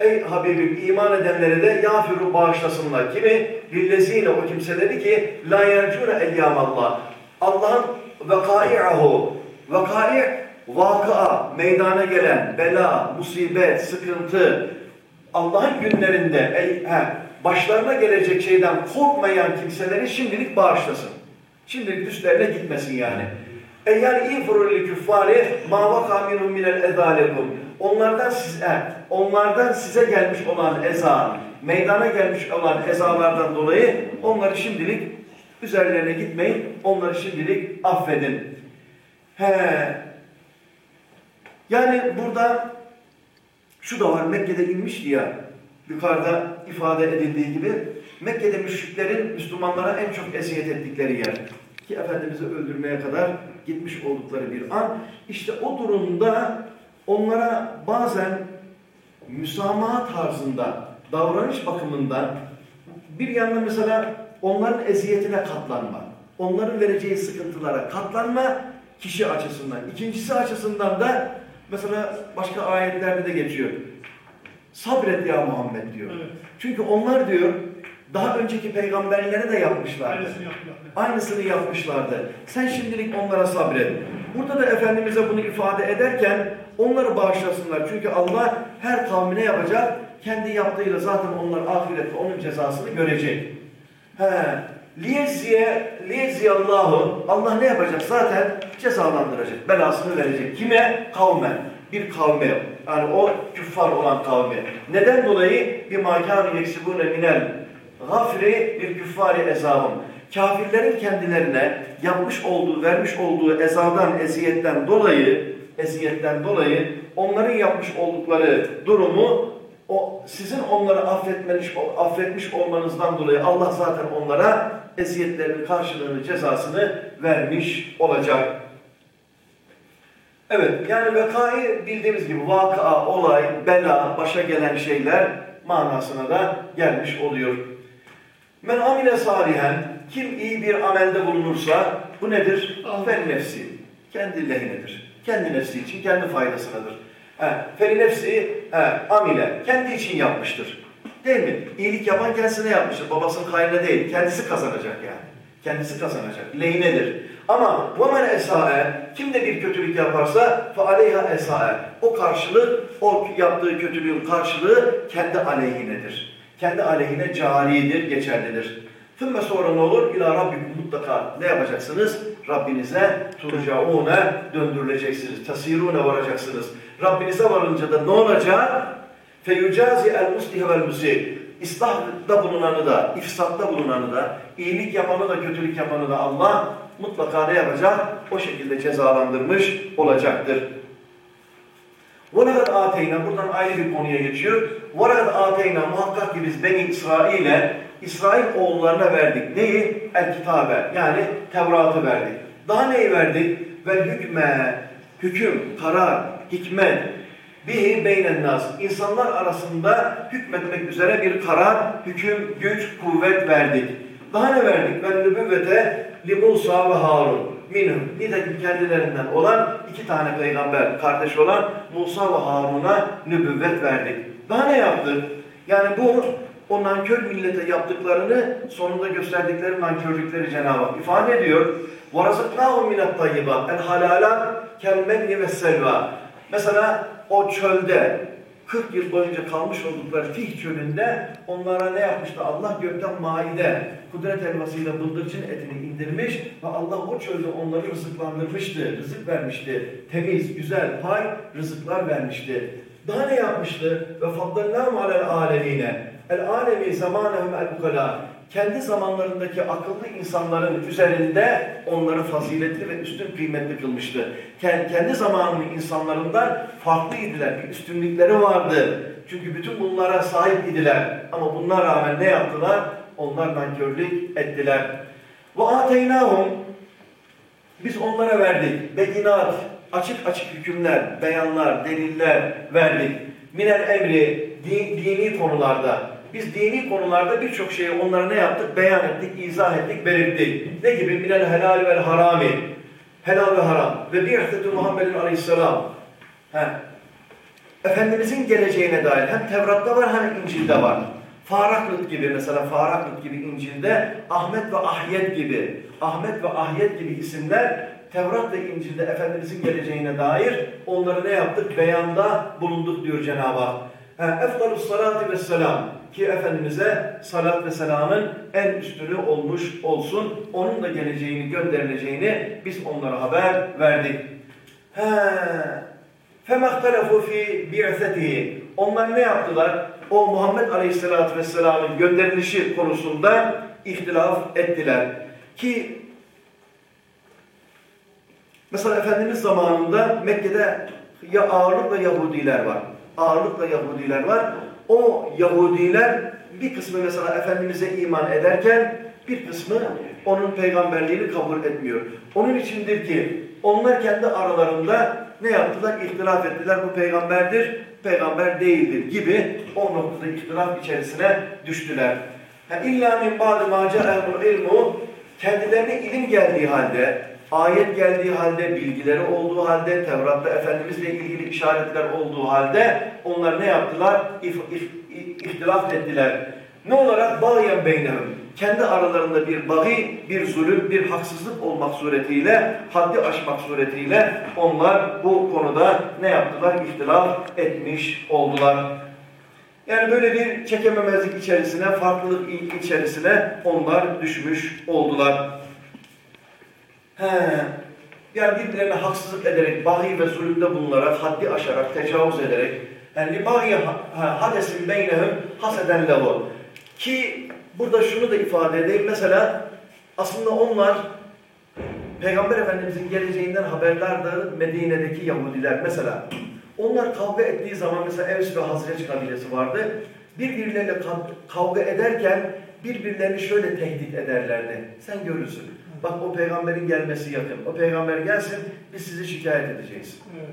Ey Habibim iman edenlere de yafiru bağışlasınlar. Kimi? Lillezine o kimseleri ki la yercune eyyamallah. Allah'ın vekai'ahu. Vekai' vakıa, meydana gelen bela, musibet, sıkıntı. Allah'ın günlerinde ey, he, başlarına gelecek şeyden korkmayan kimseleri şimdilik bağışlasın. Şimdilik üstlerine gitmesin yani. Eğer ifrul küffari ma vaka minhum minel ezalekum. Onlardan size onlardan size gelmiş olan eza, meydana gelmiş olan ezalardan dolayı onları şimdilik üzerlerine gitmeyin. Onları şimdilik affedin. He. Yani burada şu da var Mekke'de inmişti ya yukarıda ifade edildiği gibi Mekke'de müşriklerin Müslümanlara en çok eziyet ettikleri yer. Ki Efendimiz'i öldürmeye kadar gitmiş oldukları bir an. İşte o durumda onlara bazen müsamaha tarzında, davranış bakımından bir yanda mesela onların eziyetine katlanma, onların vereceği sıkıntılara katlanma kişi açısından. İkincisi açısından da mesela başka ayetlerde de geçiyor. Sabret ya Muhammed diyor. Evet. Çünkü onlar diyor daha önceki peygamberlere de yapmışlardı. Aynısını yaptılar. Aynısını yapmışlardı. Sen şimdilik onlara sabret. Burada da Efendimiz'e bunu ifade ederken onları bağışlasınlar. Çünkü Allah her kavmine yapacak. Kendi yaptığıyla zaten onlar ahirette onun cezasını görecek. He. Liyeziye, liyeziyallahu Allah ne yapacak? Zaten cezalandıracak. Belasını verecek. Kime? Kavme. Bir kavme. Yani o küffar olan kavme. Neden dolayı? Bir makânu yeksibûne minel gafri bir küffari ezabım. Kafirlerin kendilerine yapmış olduğu, vermiş olduğu ezadan, eziyetten dolayı, eziyetten dolayı onların yapmış oldukları durumu o sizin onları affetmiş, affetmiş olmanızdan dolayı Allah zaten onlara eziyetlerin karşılığını, cezasını vermiş olacak. Evet, yani vakayı bildiğimiz gibi vaka, olay, bela, başa gelen şeyler manasına da gelmiş oluyor. Men amile salihen, kim iyi bir amelde bulunursa bu nedir? Fel nefsi, kendi lehinedir. Kendi nefsi için, kendi faydasınadır. Feli nefsi he, amile, kendi için yapmıştır. Değil mi? İyilik yapan kendisine yapmıştır. Babasının hayrına değil, kendisi kazanacak yani. Kendisi kazanacak. Lehinedir. Ama وَمَنْ esa'e Kim de bir kötülük yaparsa فَعَلَيْهَا esa'e O karşılık, o yaptığı kötülüğün karşılığı kendi aleyhinedir. Kendi aleyhine caridir, geçerlidir. Thümme sonra ne olur? İlâ Rabbikum mutlaka ne yapacaksınız? Rabbinize turcaûne döndürüleceksiniz. Tasirûne varacaksınız. Rabbinize varınca da ne olacak? Feyucazi el muslih vel musih. İslahda bulunanı da, ifsatta bulunanı da, iyilik yapanı da, kötülük yapanı da Allah mutlaka ne yapacak? O şekilde cezalandırmış olacaktır. وَلَقَدْ ateyna Buradan ayrı bir konuya geçiyor. وَلَقَدْ ateyna Muhakkak ki biz Beni İsrail'e, İsrail oğullarına verdik. Neyi? El-Kitabe. Yani Tevrat'ı verdik. Daha neyi verdik? Ve hükme, hüküm, karar, hikmet, bihi beynen nas. İnsanlar arasında hükmetmek üzere bir karar, hüküm, güç, kuvvet verdik. Daha ne verdik? Ben nübüvvete li Musa ve Harun. Minhum. Nitekim kendilerinden olan iki tane peygamber kardeş olan Musa ve Harun'a nübüvvet verdik. Daha ne yaptık? Yani bu o nankör millete yaptıklarını sonunda gösterdikleri nankörlükleri Cenab-ı Hak ifade ediyor. وَرَزَقْنَاهُمْ مِنَ الطَّيِّبَاتِ الْحَلَالًا كَالْمَنِّ وَالسَّلْوَى Mesela o çölde 40 yıl boyunca kalmış oldukları Fih çölünde onlara ne yapmıştı? Allah gökten maide, kudret elmasıyla bıldırcın etini indirmiş ve Allah o çölde onları rızıklandırmıştı, rızık vermişti. Temiz, güzel, pay rızıklar vermişti. Daha ne yapmıştı? Ve faddallâhum alel âlemîne. El âlemi zamânehum el ukala kendi zamanlarındaki akıllı insanların üzerinde onları faziletli ve üstün kıymetli kılmıştı. Kendi zamanının insanlarından farklıydılar, bir üstünlükleri vardı. Çünkü bütün bunlara sahip idiler. Ama bunlara rağmen ne yaptılar? Onlar nankörlük ettiler. Ve ateynahum biz onlara verdik. Beyinat, açık açık hükümler, beyanlar, deliller verdik. Minel emri, dini konularda, biz dini konularda birçok şeyi onlara ne yaptık? Beyan ettik, izah ettik, belirttik. Ne gibi? Minel helal vel harami. Helal ve haram. Ve bir haftetü Muhammedin aleyhisselam. He. Efendimizin geleceğine dair hem Tevrat'ta var hem İncil'de var. Faraklık gibi mesela Faraklık gibi İncil'de Ahmet ve Ahyet gibi Ahmet ve Ahyet gibi isimler Tevrat ve İncil'de Efendimizin geleceğine dair onları ne yaptık? Beyanda bulunduk diyor Cenab-ı Hak. Efdalus salati ve selam ki Efendimiz'e salat ve selamın en üstünü olmuş olsun. Onun da geleceğini, gönderileceğini biz onlara haber verdik. He. فَمَخْتَلَفُوا ف۪ي بِعْثَتِهِ Onlar ne yaptılar? O Muhammed Aleyhisselatü Vesselam'ın gönderilişi konusunda ihtilaf ettiler. Ki mesela Efendimiz zamanında Mekke'de ya ağırlıkla Yahudiler var ağırlıkla Yahudiler var. O Yahudiler bir kısmı mesela Efendimiz'e iman ederken bir kısmı onun peygamberliğini kabul etmiyor. Onun içindir ki onlar kendi aralarında ne yaptılar? İhtilaf ettiler. Bu peygamberdir, peygamber değildir gibi o noktada ihtilaf içerisine düştüler. İlla min ba'di ma ilmu kendilerine ilim geldiği halde ayet geldiği halde, bilgileri olduğu halde, Tevrat'ta Efendimizle ilgili işaretler olduğu halde onlar ne yaptılar? İf, if, ihtilaf ettiler. Ne olarak? Bağyen beynehum. Kendi aralarında bir bağı, bir zulüm, bir haksızlık olmak suretiyle, haddi aşmak suretiyle onlar bu konuda ne yaptılar? İhtilaf etmiş oldular. Yani böyle bir çekememezlik içerisine, farklılık içerisine onlar düşmüş oldular. He. Yani birbirlerine haksızlık ederek, bahi ve zulümde bulunarak, haddi aşarak, tecavüz ederek, yani bahi hadesin beynehum haseden lehu. Ki burada şunu da ifade edeyim. Mesela aslında onlar Peygamber Efendimizin geleceğinden haberdardı Medine'deki Yahudiler. Mesela onlar kavga ettiği zaman mesela Evs ve Hazreç kabilesi vardı. Birbirleriyle kavga ederken birbirlerini şöyle tehdit ederlerdi. Sen görürsün. Bak o peygamberin gelmesi yakın. O peygamber gelsin biz sizi şikayet edeceğiz. Evet.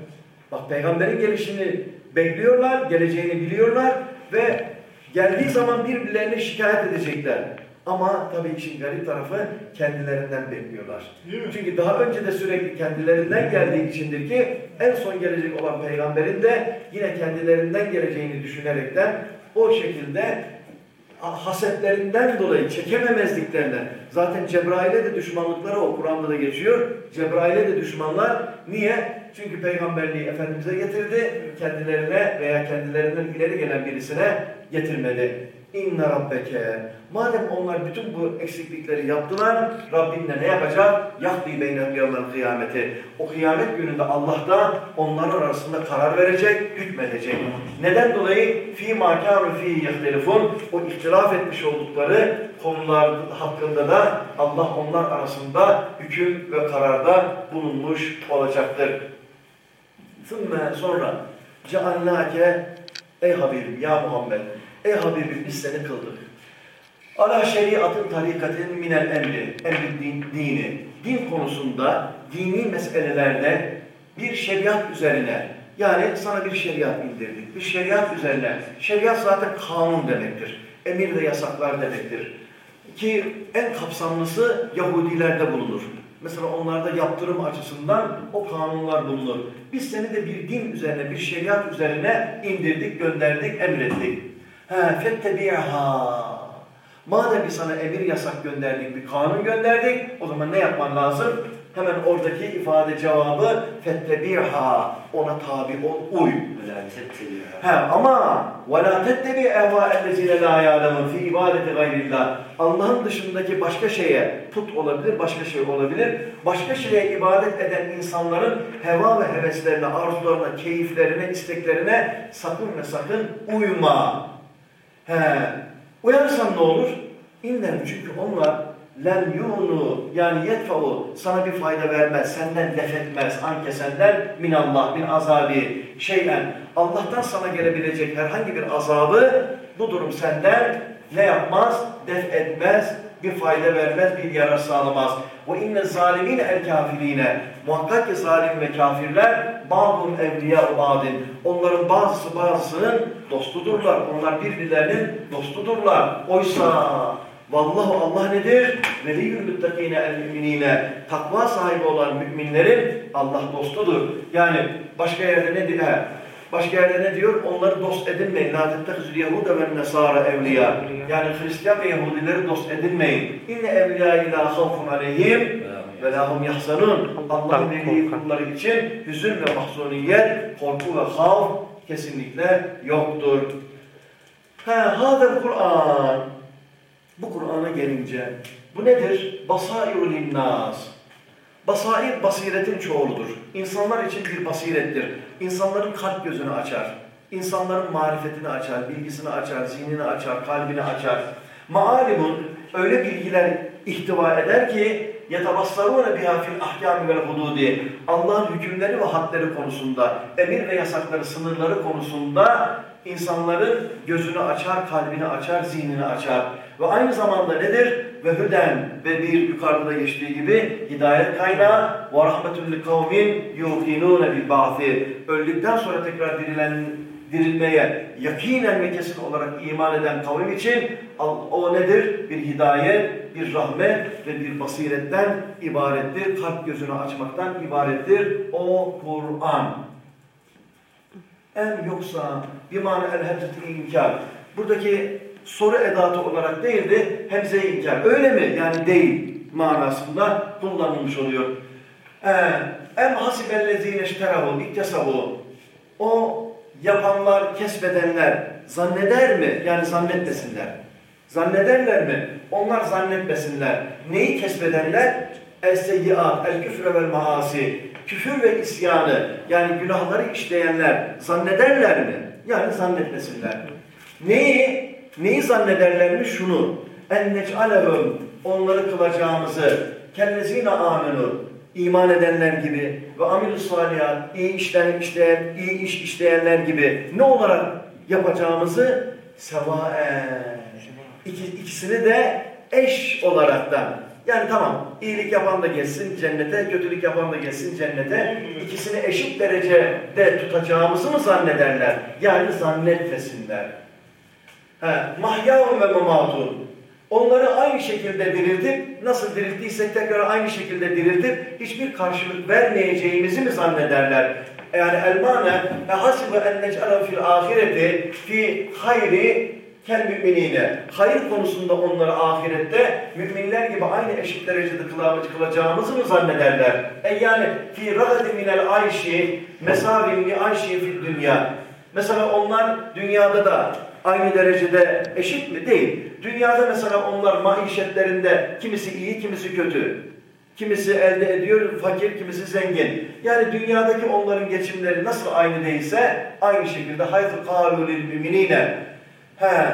Bak peygamberin gelişini bekliyorlar, geleceğini biliyorlar ve geldiği zaman birbirlerini şikayet edecekler. Ama tabii işin garip tarafı kendilerinden bekliyorlar. Çünkü daha önce de sürekli kendilerinden geldiği içindir ki en son gelecek olan peygamberin de yine kendilerinden geleceğini düşünerekten o şekilde hasetlerinden dolayı çekememezliklerinden zaten Cebrail'e de düşmanlıkları o Kur'an'da da geçiyor. Cebrail'e de düşmanlar niye? Çünkü peygamberliği Efendimiz'e getirdi. Kendilerine veya kendilerinden ileri gelen birisine getirmedi. İnne rabbeke. Madem onlar bütün bu eksiklikleri yaptılar, Rabbin de ne yapacak? Yahdi beynel yevmel kıyameti. O kıyamet gününde Allah da onların arasında karar verecek, hükmedecek. Neden dolayı? Fî mâ kâru fî yehtelifun. O ihtilaf etmiş oldukları konular hakkında da Allah onlar arasında hüküm ve kararda bulunmuş olacaktır. Sonra ceallâke ey Habibim ya Muhammed Ey Habibim biz seni kıldık. Ala şeriatın tarikatin minel emri, emri din, dini. Din konusunda, dini meselelerde bir şeriat üzerine, yani sana bir şeriat indirdik. Bir şeriat üzerine, şeriat zaten kanun demektir. Emir ve yasaklar demektir. Ki en kapsamlısı Yahudilerde bulunur. Mesela onlarda yaptırım açısından o kanunlar bulunur. Biz seni de bir din üzerine, bir şeriat üzerine indirdik, gönderdik, emrettik. فَاتَّبِعْهَا Madem ki sana emir yasak gönderdik, bir kanun gönderdik, o zaman ne yapman lazım? Hemen oradaki ifade cevabı fettebiha ona tabi ol, uy. He, ama وَلَا تَتَّبِعْ اَهْوَا اَلَّذِينَ لَا يَعْلَمُونَ فِي ibadeti gayrillah. Allah'ın dışındaki başka şeye put olabilir, başka şey olabilir. Başka şeye ibadet eden insanların heva ve heveslerine, arzularına, keyiflerine, isteklerine sakın ve sakın uyma. He, uyarsan ne olur? İnnem çünkü onlar lem yunu yani yetfa'u sana bir fayda vermez, senden def etmez, anke senden minallah, min azabi şeyden. Allah'tan sana gelebilecek herhangi bir azabı bu durum senden ne yapmaz? Def etmez, bir fayda vermez, bir yarar sağlamaz. Ve inne zalimin el kafirine. Muhakkak ki zalim ve kafirler ba'dun evliya ba'din. Onların bazısı bazısının dostudurlar. Onlar birbirlerinin dostudurlar. Oysa Vallahu Allah nedir? Veliyyül müttakine el müminine. Takva sahibi olan müminlerin Allah dostudur. Yani başka yerde ne diyor? Başka yerde ne diyor? Onları dost edinmeyin. La tettekizül Yahuda ve Nesara evliya. Yani Hristiyan ve Yahudileri dost edinmeyin. İnne evliya ila havfun aleyhim ve lahum yahsanun. Allah'ın veli kulları için hüzün ve mahzuniyet, korku ve havf kesinlikle yoktur. Ha, hadel Kur'an. Bu Kur'an'a gelince bu nedir? Basairul linnas. Basair basiretin çoğuludur. İnsanlar için bir basirettir İnsanların kalp gözünü açar. İnsanların marifetini açar, bilgisini açar, zihnini açar, kalbini açar. Maalimun öyle bilgiler ihtiva eder ki يَتَبَصَّرُونَ بِهَا فِي الْاَحْكَامِ وَالْحُدُودِ Allah'ın hükümleri ve hadleri konusunda, emir ve yasakları, sınırları konusunda insanların gözünü açar, kalbini açar, zihnini açar. Ve aynı zamanda nedir? Ve hüden ve bir yukarıda geçtiği gibi hidayet kaynağı ve rahmetül kavmin yuqinûne bil ba'thi. Öldükten sonra tekrar dirilen dirilmeye yakinen ve kesin olarak iman eden kavim için o nedir? Bir hidayet, bir rahmet ve bir basiretten ibarettir. Kalp gözünü açmaktan ibarettir. O Kur'an. En yoksa bir mani el inkar. Buradaki soru edatı olarak değil de hemze inkar. Öyle mi? Yani değil manasında kullanılmış oluyor. Em hasibellezine işterahu iktesabu. O yapanlar, kesbedenler zanneder mi? Yani zannetmesinler. Zannederler mi? Onlar zannetmesinler. Neyi kesbedenler? El-seyyiat, el-küfre vel maasi. Küfür ve isyanı, yani günahları işleyenler zannederler mi? Yani zannetmesinler. Neyi? Neyi zannederler mi? Şunu. En nec'alehum, onları kılacağımızı, kellezine amenu, iman edenler gibi ve amil salihat, iyi işler işleyen, iyi iş işleyenler gibi ne olarak yapacağımızı sevaen. İki, ikisini de eş olaraktan. Yani tamam iyilik yapan da gelsin cennete, kötülük yapan da gelsin cennete. İkisini eşit derecede tutacağımızı mı zannederler? Yani zannetmesinler. Mahyavun ve mematun. Onları aynı şekilde diriltip, nasıl dirilttiysek tekrar aynı şekilde diriltip, hiçbir karşılık vermeyeceğimizi mi zannederler? Yani elmane, ehasibe en nec'alen fil ahireti fi hayri kel müminine. Hayır konusunda onları ahirette müminler gibi aynı eşit derecede kılacağımızı mı zannederler? E yani fi ragadi minel ayşi mesavin li ayşi fil dünya. Mesela onlar dünyada da aynı derecede eşit mi? Değil. Dünyada mesela onlar maişetlerinde kimisi iyi, kimisi kötü. Kimisi elde ediyor, fakir, kimisi zengin. Yani dünyadaki onların geçimleri nasıl aynı değilse aynı şekilde hayfı kâlû lil müminine. He,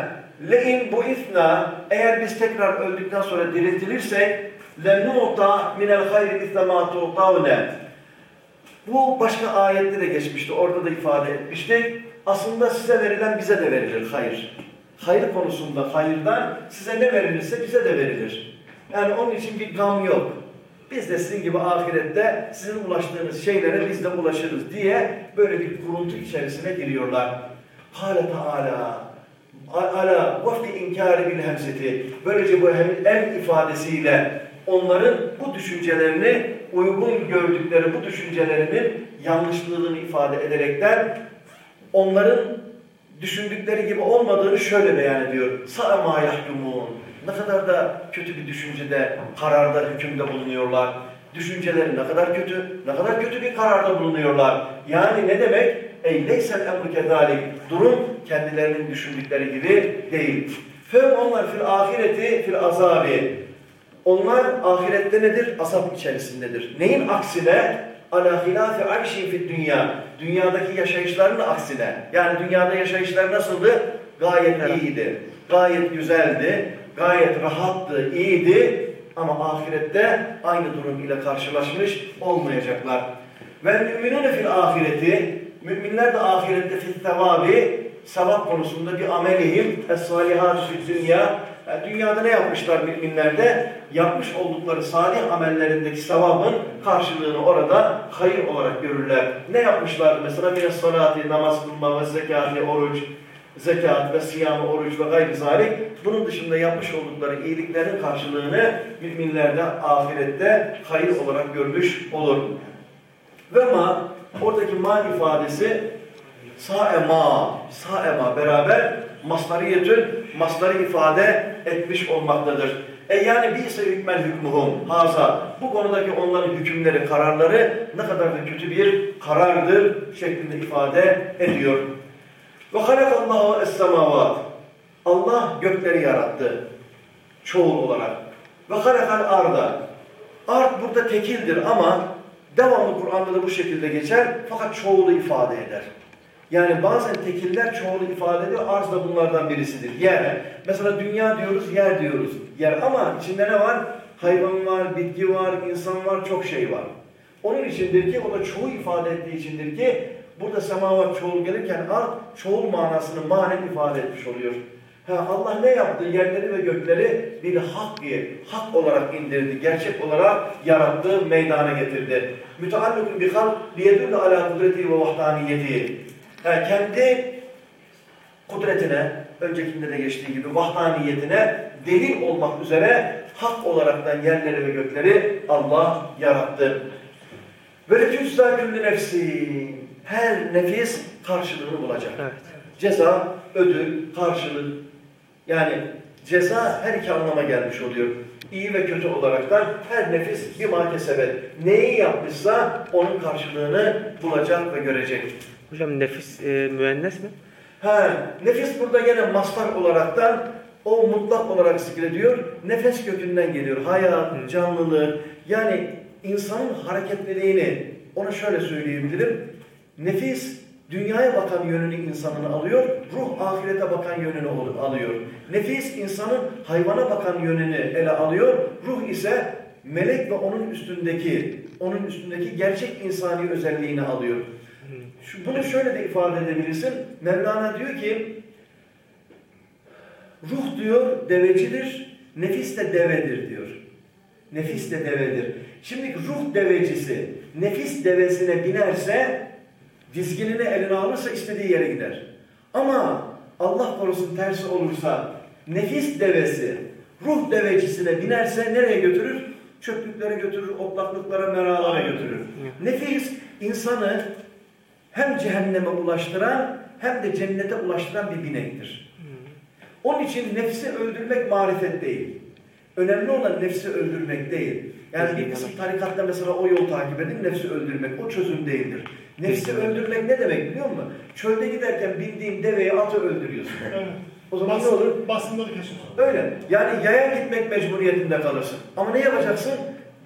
le'in bu ifna eğer biz tekrar öldükten sonra diriltilirsek lenu'ta minel hayri istemâ tu'tavne. Bu başka ayette de geçmişti. Orada da ifade etmiştik. Aslında size verilen bize de verilir hayır. Hayır konusunda hayırdan size ne verilirse bize de verilir. Yani onun için bir gam yok. Biz de sizin gibi ahirette sizin ulaştığınız şeylere biz de ulaşırız diye böyle bir kuruntu içerisine giriyorlar. Kâle Teâlâ ala vafki inkâri bil hemseti. Böylece bu hem ifadesiyle onların bu düşüncelerini uygun gördükleri bu düşüncelerinin yanlışlığını ifade ederekten onların düşündükleri gibi olmadığını şöyle beyan ediyor. Sa'ma yahkumun. Ne kadar da kötü bir düşüncede, kararda, hükümde bulunuyorlar. Düşünceleri ne kadar kötü, ne kadar kötü bir kararda bulunuyorlar. Yani ne demek? Leysel emru kezalik. Durum kendilerinin düşündükleri gibi değil. Fem onlar fil ahireti fil azabi. Onlar ahirette nedir? Azap içerisindedir. Neyin aksine? Ala hilafi arşi fid dünya. Dünyadaki yaşayışların aksine. Yani dünyada yaşayışlar nasıldı? Gayet iyiydi. Gayet güzeldi. Gayet rahattı, iyiydi. Ama ahirette aynı durum ile karşılaşmış olmayacaklar. Ve müminune fil ahireti. Müminler de ahirette fil sevabi sevap konusunda bir amelihim es-salihat fil dünya yani dünyada ne yapmışlar müminlerde? Yapmış oldukları salih amellerindeki sevabın karşılığını orada hayır olarak görürler. Ne yapmışlardı mesela? Mine salati, namaz kılma ve zekati, oruç, zekat ve siyam, oruç ve gayri zalik. Bunun dışında yapmış oldukları iyiliklerin karşılığını müminlerde ahirette hayır olarak görmüş olur. Ve ma, oradaki ma ifadesi saema, saema beraber maslariyetün masları ifade etmiş olmaktadır. E yani bir ise hükmen hükmuhum haza. Bu konudaki onların hükümleri, kararları ne kadar da kötü bir karardır şeklinde ifade ediyor. Ve halakallahu es-semavat. Allah gökleri yarattı. Çoğul olarak. Ve halakal arda. Art burada tekildir ama devamlı Kur'an'da da bu şekilde geçer fakat çoğulu ifade eder. Yani bazen tekiller çoğulu ifade ediyor. Arz da bunlardan birisidir. Yer. Mesela dünya diyoruz, yer diyoruz. Yer ama içinde ne var? Hayvan var, bitki var, insan var, çok şey var. Onun içindir ki, o da çoğu ifade ettiği içindir ki, burada semavat çoğul gelirken art çoğul manasını manen ifade etmiş oluyor. Ha, Allah ne yaptı? Yerleri ve gökleri bir hak diye, hak olarak indirdi, gerçek olarak yarattı, meydana getirdi. Müteallıkun bi halk liyedülle ala kudreti ve vahdaniyeti. Yani kendi kudretine, öncekinde de geçtiği gibi vahdaniyetine delil olmak üzere hak olaraktan yerleri ve gökleri Allah yarattı. Ve tüzza küllü nefsi. Her nefis karşılığını bulacak. Evet. Ceza, ödül, karşılık. Yani ceza her iki anlama gelmiş oluyor. İyi ve kötü olaraktan her nefis bir makesebet. Neyi yapmışsa onun karşılığını bulacak ve görecek. Hocam nefis e, müennes mi? Ha, nefis burada gene mastar olaraktan o mutlak olarak zikrediyor. Nefes kökünden geliyor. Hayat, canlılık. Yani insanın hareketliliğini ona şöyle söyleyebilirim. Nefis dünyaya bakan yönünü insanın alıyor. Ruh ahirete bakan yönünü al- alıyor. Nefis insanın hayvana bakan yönünü ele alıyor. Ruh ise melek ve onun üstündeki onun üstündeki gerçek insani özelliğini alıyor. Bunu şöyle de ifade edebilirsin. Mevlana diyor ki ruh diyor devecidir, nefis de devedir diyor. Nefis de devedir. Şimdi ruh devecisi nefis devesine binerse dizginini eline alırsa istediği yere gider. Ama Allah korusun tersi olursa nefis devesi ruh devecisine binerse nereye götürür? Çöplüklere götürür, otlaklıklara, meralara götürür. Nefis insanı hem cehenneme ulaştıran hem de cennete ulaştıran bir binektir. Onun için nefsi öldürmek marifet değil. Önemli olan nefsi öldürmek değil. Yani bir kısım tarikatta mesela o yol takip edin, nefsi öldürmek. O çözüm değildir. Nefsi öldürmek ne demek biliyor musun? Çölde giderken bindiğin deveyi atı öldürüyorsun. Evet. O zaman Bas- ne olur? Basınları kesiyorsun. Öyle. Yani yaya gitmek mecburiyetinde kalırsın. Ama ne yapacaksın?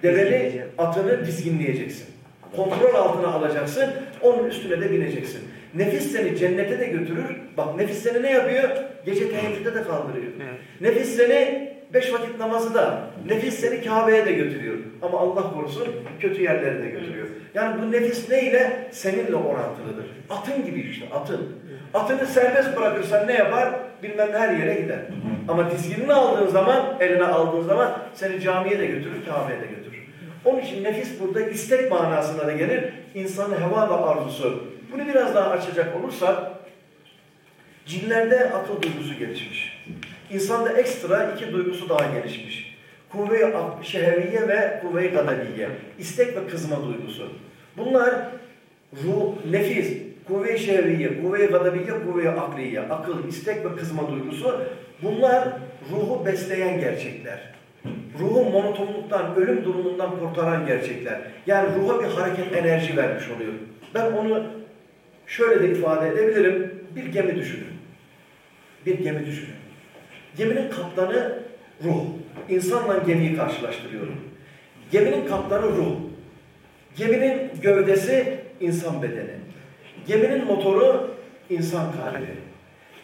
Deveni, atını dizginleyeceksin. Kontrol altına alacaksın. Onun üstüne de bineceksin. Nefis seni cennete de götürür. Bak nefis seni ne yapıyor? Gece teheccüde de kaldırıyor. Evet. Nefis seni beş vakit namazı da, nefis seni Kabe'ye de götürüyor. Ama Allah korusun kötü yerlere de götürüyor. Yani bu nefis neyle? Seninle orantılıdır. Atın gibi işte atın. Atını serbest bırakırsan ne yapar? Bilmem her yere gider. Ama dizginini aldığın zaman, eline aldığın zaman seni camiye de götürür, Kabe'ye de götürür. Onun için nefis burada istek manasına da gelir. İnsanın heva ve arzusu. Bunu biraz daha açacak olursak, cinlerde akıl duygusu gelişmiş. İnsanda ekstra iki duygusu daha gelişmiş. Kuvve-i şehviye ve kuvve-i gadabiye. İstek ve kızma duygusu. Bunlar ruh, nefis, kuvve-i şehviye, kuvve-i gadabiye, kuvve-i akliye, akıl, istek ve kızma duygusu. Bunlar ruhu besleyen gerçekler. Ruhu monotonluktan, ölüm durumundan kurtaran gerçekler. Yani ruha bir hareket enerji vermiş oluyor. Ben onu şöyle de ifade edebilirim. Bir gemi düşünün. Bir gemi düşünün. Geminin kaptanı ruh. İnsanla gemiyi karşılaştırıyorum. Geminin kaptanı ruh. Geminin gövdesi insan bedeni. Geminin motoru insan kalbi.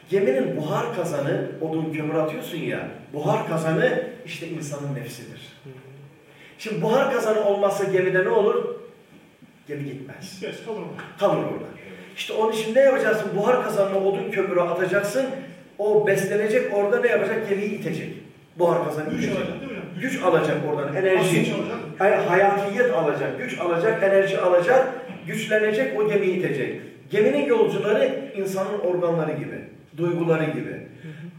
Geminin buhar kazanı, odun kömür atıyorsun ya, buhar kazanı işte insanın nefsidir. Şimdi buhar kazanı olmazsa gemide ne olur? Gemi gitmez. Geç kalır mı? Kalır orada. İşte onun için ne yapacaksın? Buhar kazanına odun kömürü atacaksın. O beslenecek orada ne yapacak? Gemiyi itecek. Buhar kazanı Güç itecek. alacak? Güç alacak oradan, enerji. Alacak. Hayatiyet alacak, güç alacak, enerji alacak, güçlenecek, o gemiyi itecek. Geminin yolcuları insanın organları gibi, duyguları gibi.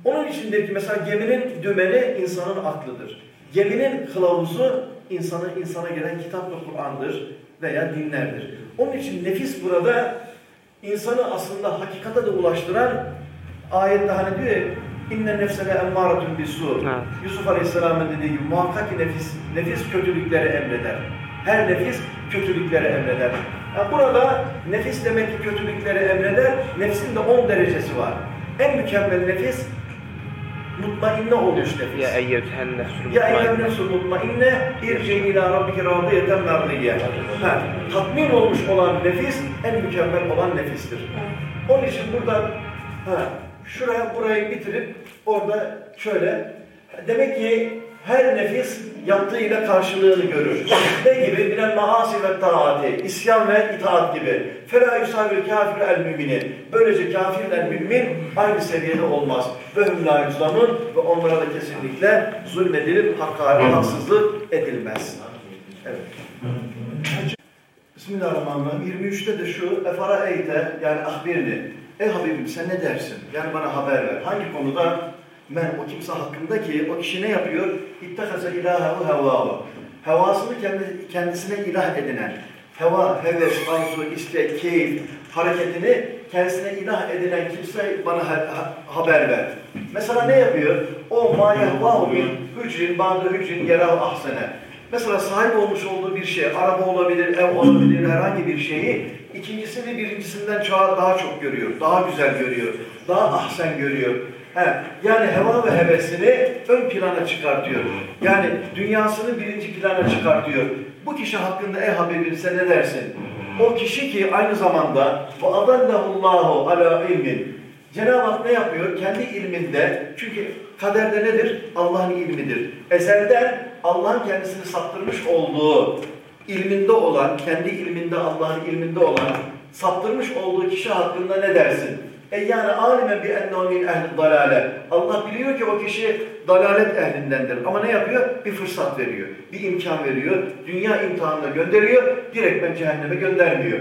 Onun içindeki mesela geminin dümeni insanın aklıdır. Geminin kılavuzu insanı insana gelen kitap ve Kur'an'dır veya dinlerdir. Onun için nefis burada insanı aslında hakikate de ulaştıran ayette hani diyor ya inne nefsele emmâretun bisûr. Yusuf Aleyhisselam'ın dediği gibi muhakkak ki nefis, nefis kötülükleri emreder. Her nefis kötülükleri emreder. Yani burada nefis demek ki kötülükleri emreder. Nefsin de 10 derecesi var. En mükemmel nefis mutmainne olmuş nefis. Ya eyyühen nefsul Ya mutmainne. nefsul mutmainne irci ila rabbike radiyeten merdiye. Ha, tatmin olmuş olan nefis en mükemmel olan nefistir. Onun için burada ha, şuraya burayı bitirip orada şöyle demek ki her nefis yaptığıyla karşılığını görür. Ne gibi? Minel maasi ve taati, isyan ve itaat gibi. Fela yusavir kafir el mümini. Böylece kafir el mümin aynı seviyede olmaz. Ve hüm la yuzlamun ve onlara da kesinlikle zulmedilip hakkari haksızlık edilmez. Evet. Bismillahirrahmanirrahim. 23'te de şu efara eyte yani ahbirni. Ey Habibim sen ne dersin? Yani bana haber ver. Hangi konuda men o kimse hakkında ki o kişi ne yapıyor? İttehaze ilahehu hevahu. Hevasını kendi, kendisine ilah edinen, heva, heves, arzu, istek, keyif, hareketini kendisine ilah edilen kimse bana ha- ha- haber ver. Mesela ne yapıyor? O ma yehvahu min hücrin ba'de hücrin yerav ahsene. Mesela sahip olmuş olduğu bir şey, araba olabilir, ev olabilir, herhangi bir şeyi ikincisini birincisinden daha çok görüyor, daha güzel görüyor, daha ahsen görüyor. He, yani heva ve hevesini ön plana çıkartıyor. Yani dünyasını birinci plana çıkartıyor. Bu kişi hakkında ey Habibim sen ne dersin? O kişi ki aynı zamanda bu adallahullahu ala ilmin. Cenab-ı Hak ne yapıyor? Kendi ilminde, çünkü kaderde nedir? Allah'ın ilmidir. Ezelden Allah'ın kendisini saptırmış olduğu ilminde olan, kendi ilminde Allah'ın ilminde olan, saptırmış olduğu kişi hakkında ne dersin? E yani alime bi ennehu min ehli dalale. Allah biliyor ki o kişi dalalet ehlindendir. Ama ne yapıyor? Bir fırsat veriyor. Bir imkan veriyor. Dünya imtihanına gönderiyor. Direktmen cehenneme göndermiyor.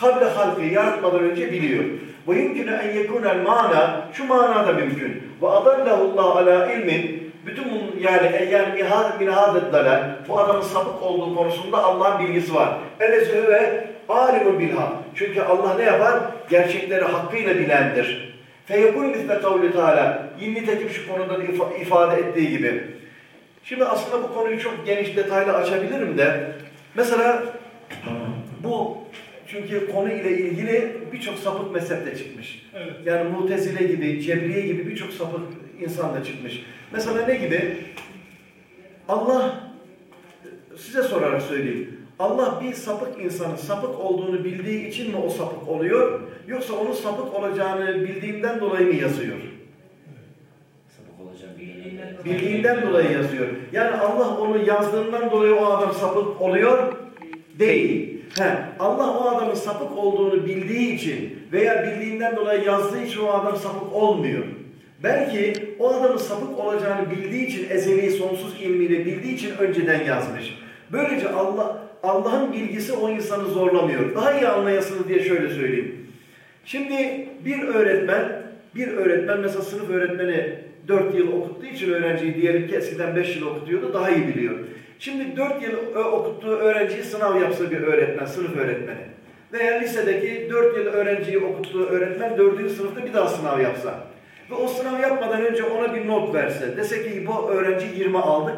Kable halkı yaratmadan önce biliyor. Ve yumkünü en yekunel mana, şu manada mümkün. Ve adallahullah ala ilmin, bütün bunun yani yani mihad min hadet dalal, bu adamın sapık olduğu konusunda Allah'ın bilgisi var. Elezü ve alimul bilha. Çünkü Allah ne yapar? Gerçekleri hakkıyla bilendir. Feyekul misle kavli. Yine nitekim şu konuda da ifa- ifade ettiği gibi. Şimdi aslında bu konuyu çok geniş detaylı açabilirim de. Mesela bu çünkü konu ile ilgili birçok sapık mezhep de çıkmış. Evet. Yani Mutezile gibi, Cebriye gibi birçok sapık insan da çıkmış. Mesela ne gibi? Allah, size sorarak söyleyeyim. Allah bir sapık insanın sapık olduğunu bildiği için mi o sapık oluyor? Yoksa onun sapık olacağını bildiğinden dolayı mı yazıyor? Sapık olacağım bildiğinden. Bildiğinden dolayı yazıyor. Yani Allah onu yazdığından dolayı o adam sapık oluyor değil. He, Allah o adamın sapık olduğunu bildiği için veya bildiğinden dolayı yazdığı için o adam sapık olmuyor. Belki o adamın sapık olacağını bildiği için, ezeli sonsuz ilmiyle bildiği için önceden yazmış. Böylece Allah Allah'ın bilgisi o insanı zorlamıyor. Daha iyi anlayasınız diye şöyle söyleyeyim. Şimdi bir öğretmen, bir öğretmen mesela sınıf öğretmeni 4 yıl okuttuğu için öğrenciyi diyelim ki eskiden 5 yıl okutuyordu daha iyi biliyor. Şimdi 4 yıl okuttuğu öğrenciyi sınav yapsa bir öğretmen, sınıf öğretmeni. Veya lisedeki 4 yıl öğrenciyi okuttuğu öğretmen 4. sınıfta bir daha sınav yapsa. Ve o sınav yapmadan önce ona bir not verse. Dese ki bu öğrenci 20 aldık.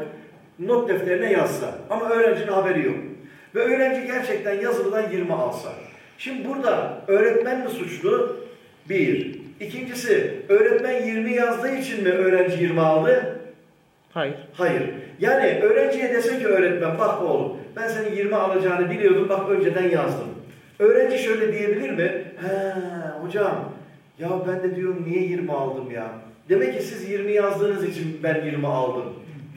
Not defterine yazsa. Ama öğrencinin haberi yok. Ve öğrenci gerçekten yazılıdan 20 alsa. Şimdi burada öğretmen mi suçlu? Bir. İkincisi öğretmen 20 yazdığı için mi öğrenci 20 aldı? Hayır. Hayır. Yani öğrenciye dese ki öğretmen bak oğlum ben senin 20 alacağını biliyordum bak önceden yazdım. Öğrenci şöyle diyebilir mi? He hocam ya ben de diyorum niye 20 aldım ya? Demek ki siz 20 yazdığınız için ben 20 aldım.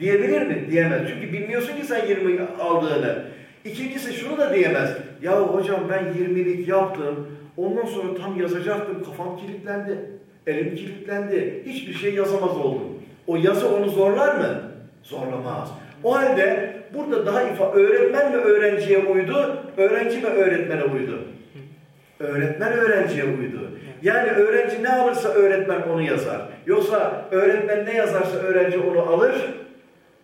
Diyebilir mi? Diyemez. Çünkü bilmiyorsun ki sen 20 aldığını. İkincisi şunu da diyemez. Ya hocam ben 20'lik yaptım. Ondan sonra tam yazacaktım. Kafam kilitlendi. Elim kilitlendi. Hiçbir şey yazamaz oldum. O yazı onu zorlar mı? Zorlamaz. O halde burada daha ifa öğretmen mi öğrenciye uydu, öğrenci mi öğretmene uydu? Öğretmen öğrenciye uydu. Yani öğrenci ne alırsa öğretmen onu yazar. Yoksa öğretmen ne yazarsa öğrenci onu alır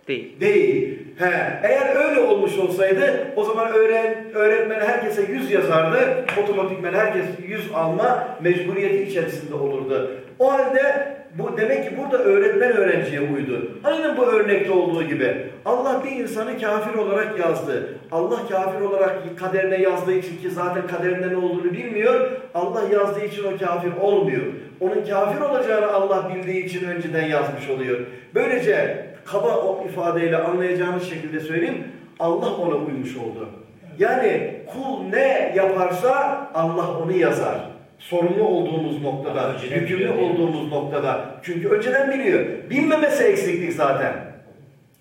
Değil. değil. He, eğer öyle olmuş olsaydı o zaman öğren, öğretmen herkese 100 yazardı. Otomatikmen herkes 100 alma mecburiyeti içerisinde olurdu. O halde bu demek ki burada öğretmen öğrenciye uydu. Aynen bu örnekte olduğu gibi. Allah bir insanı kafir olarak yazdı. Allah kafir olarak kaderine yazdığı için ki zaten kaderinde ne olduğunu bilmiyor. Allah yazdığı için o kafir olmuyor. Onun kafir olacağını Allah bildiği için önceden yazmış oluyor. Böylece kaba o ifadeyle anlayacağınız şekilde söyleyeyim. Allah ona uymuş oldu. Yani kul ne yaparsa Allah onu yazar. Sorumlu olduğumuz noktada, yükümlü olduğumuz noktada. Çünkü önceden biliyor. Bilmemesi eksiklik zaten.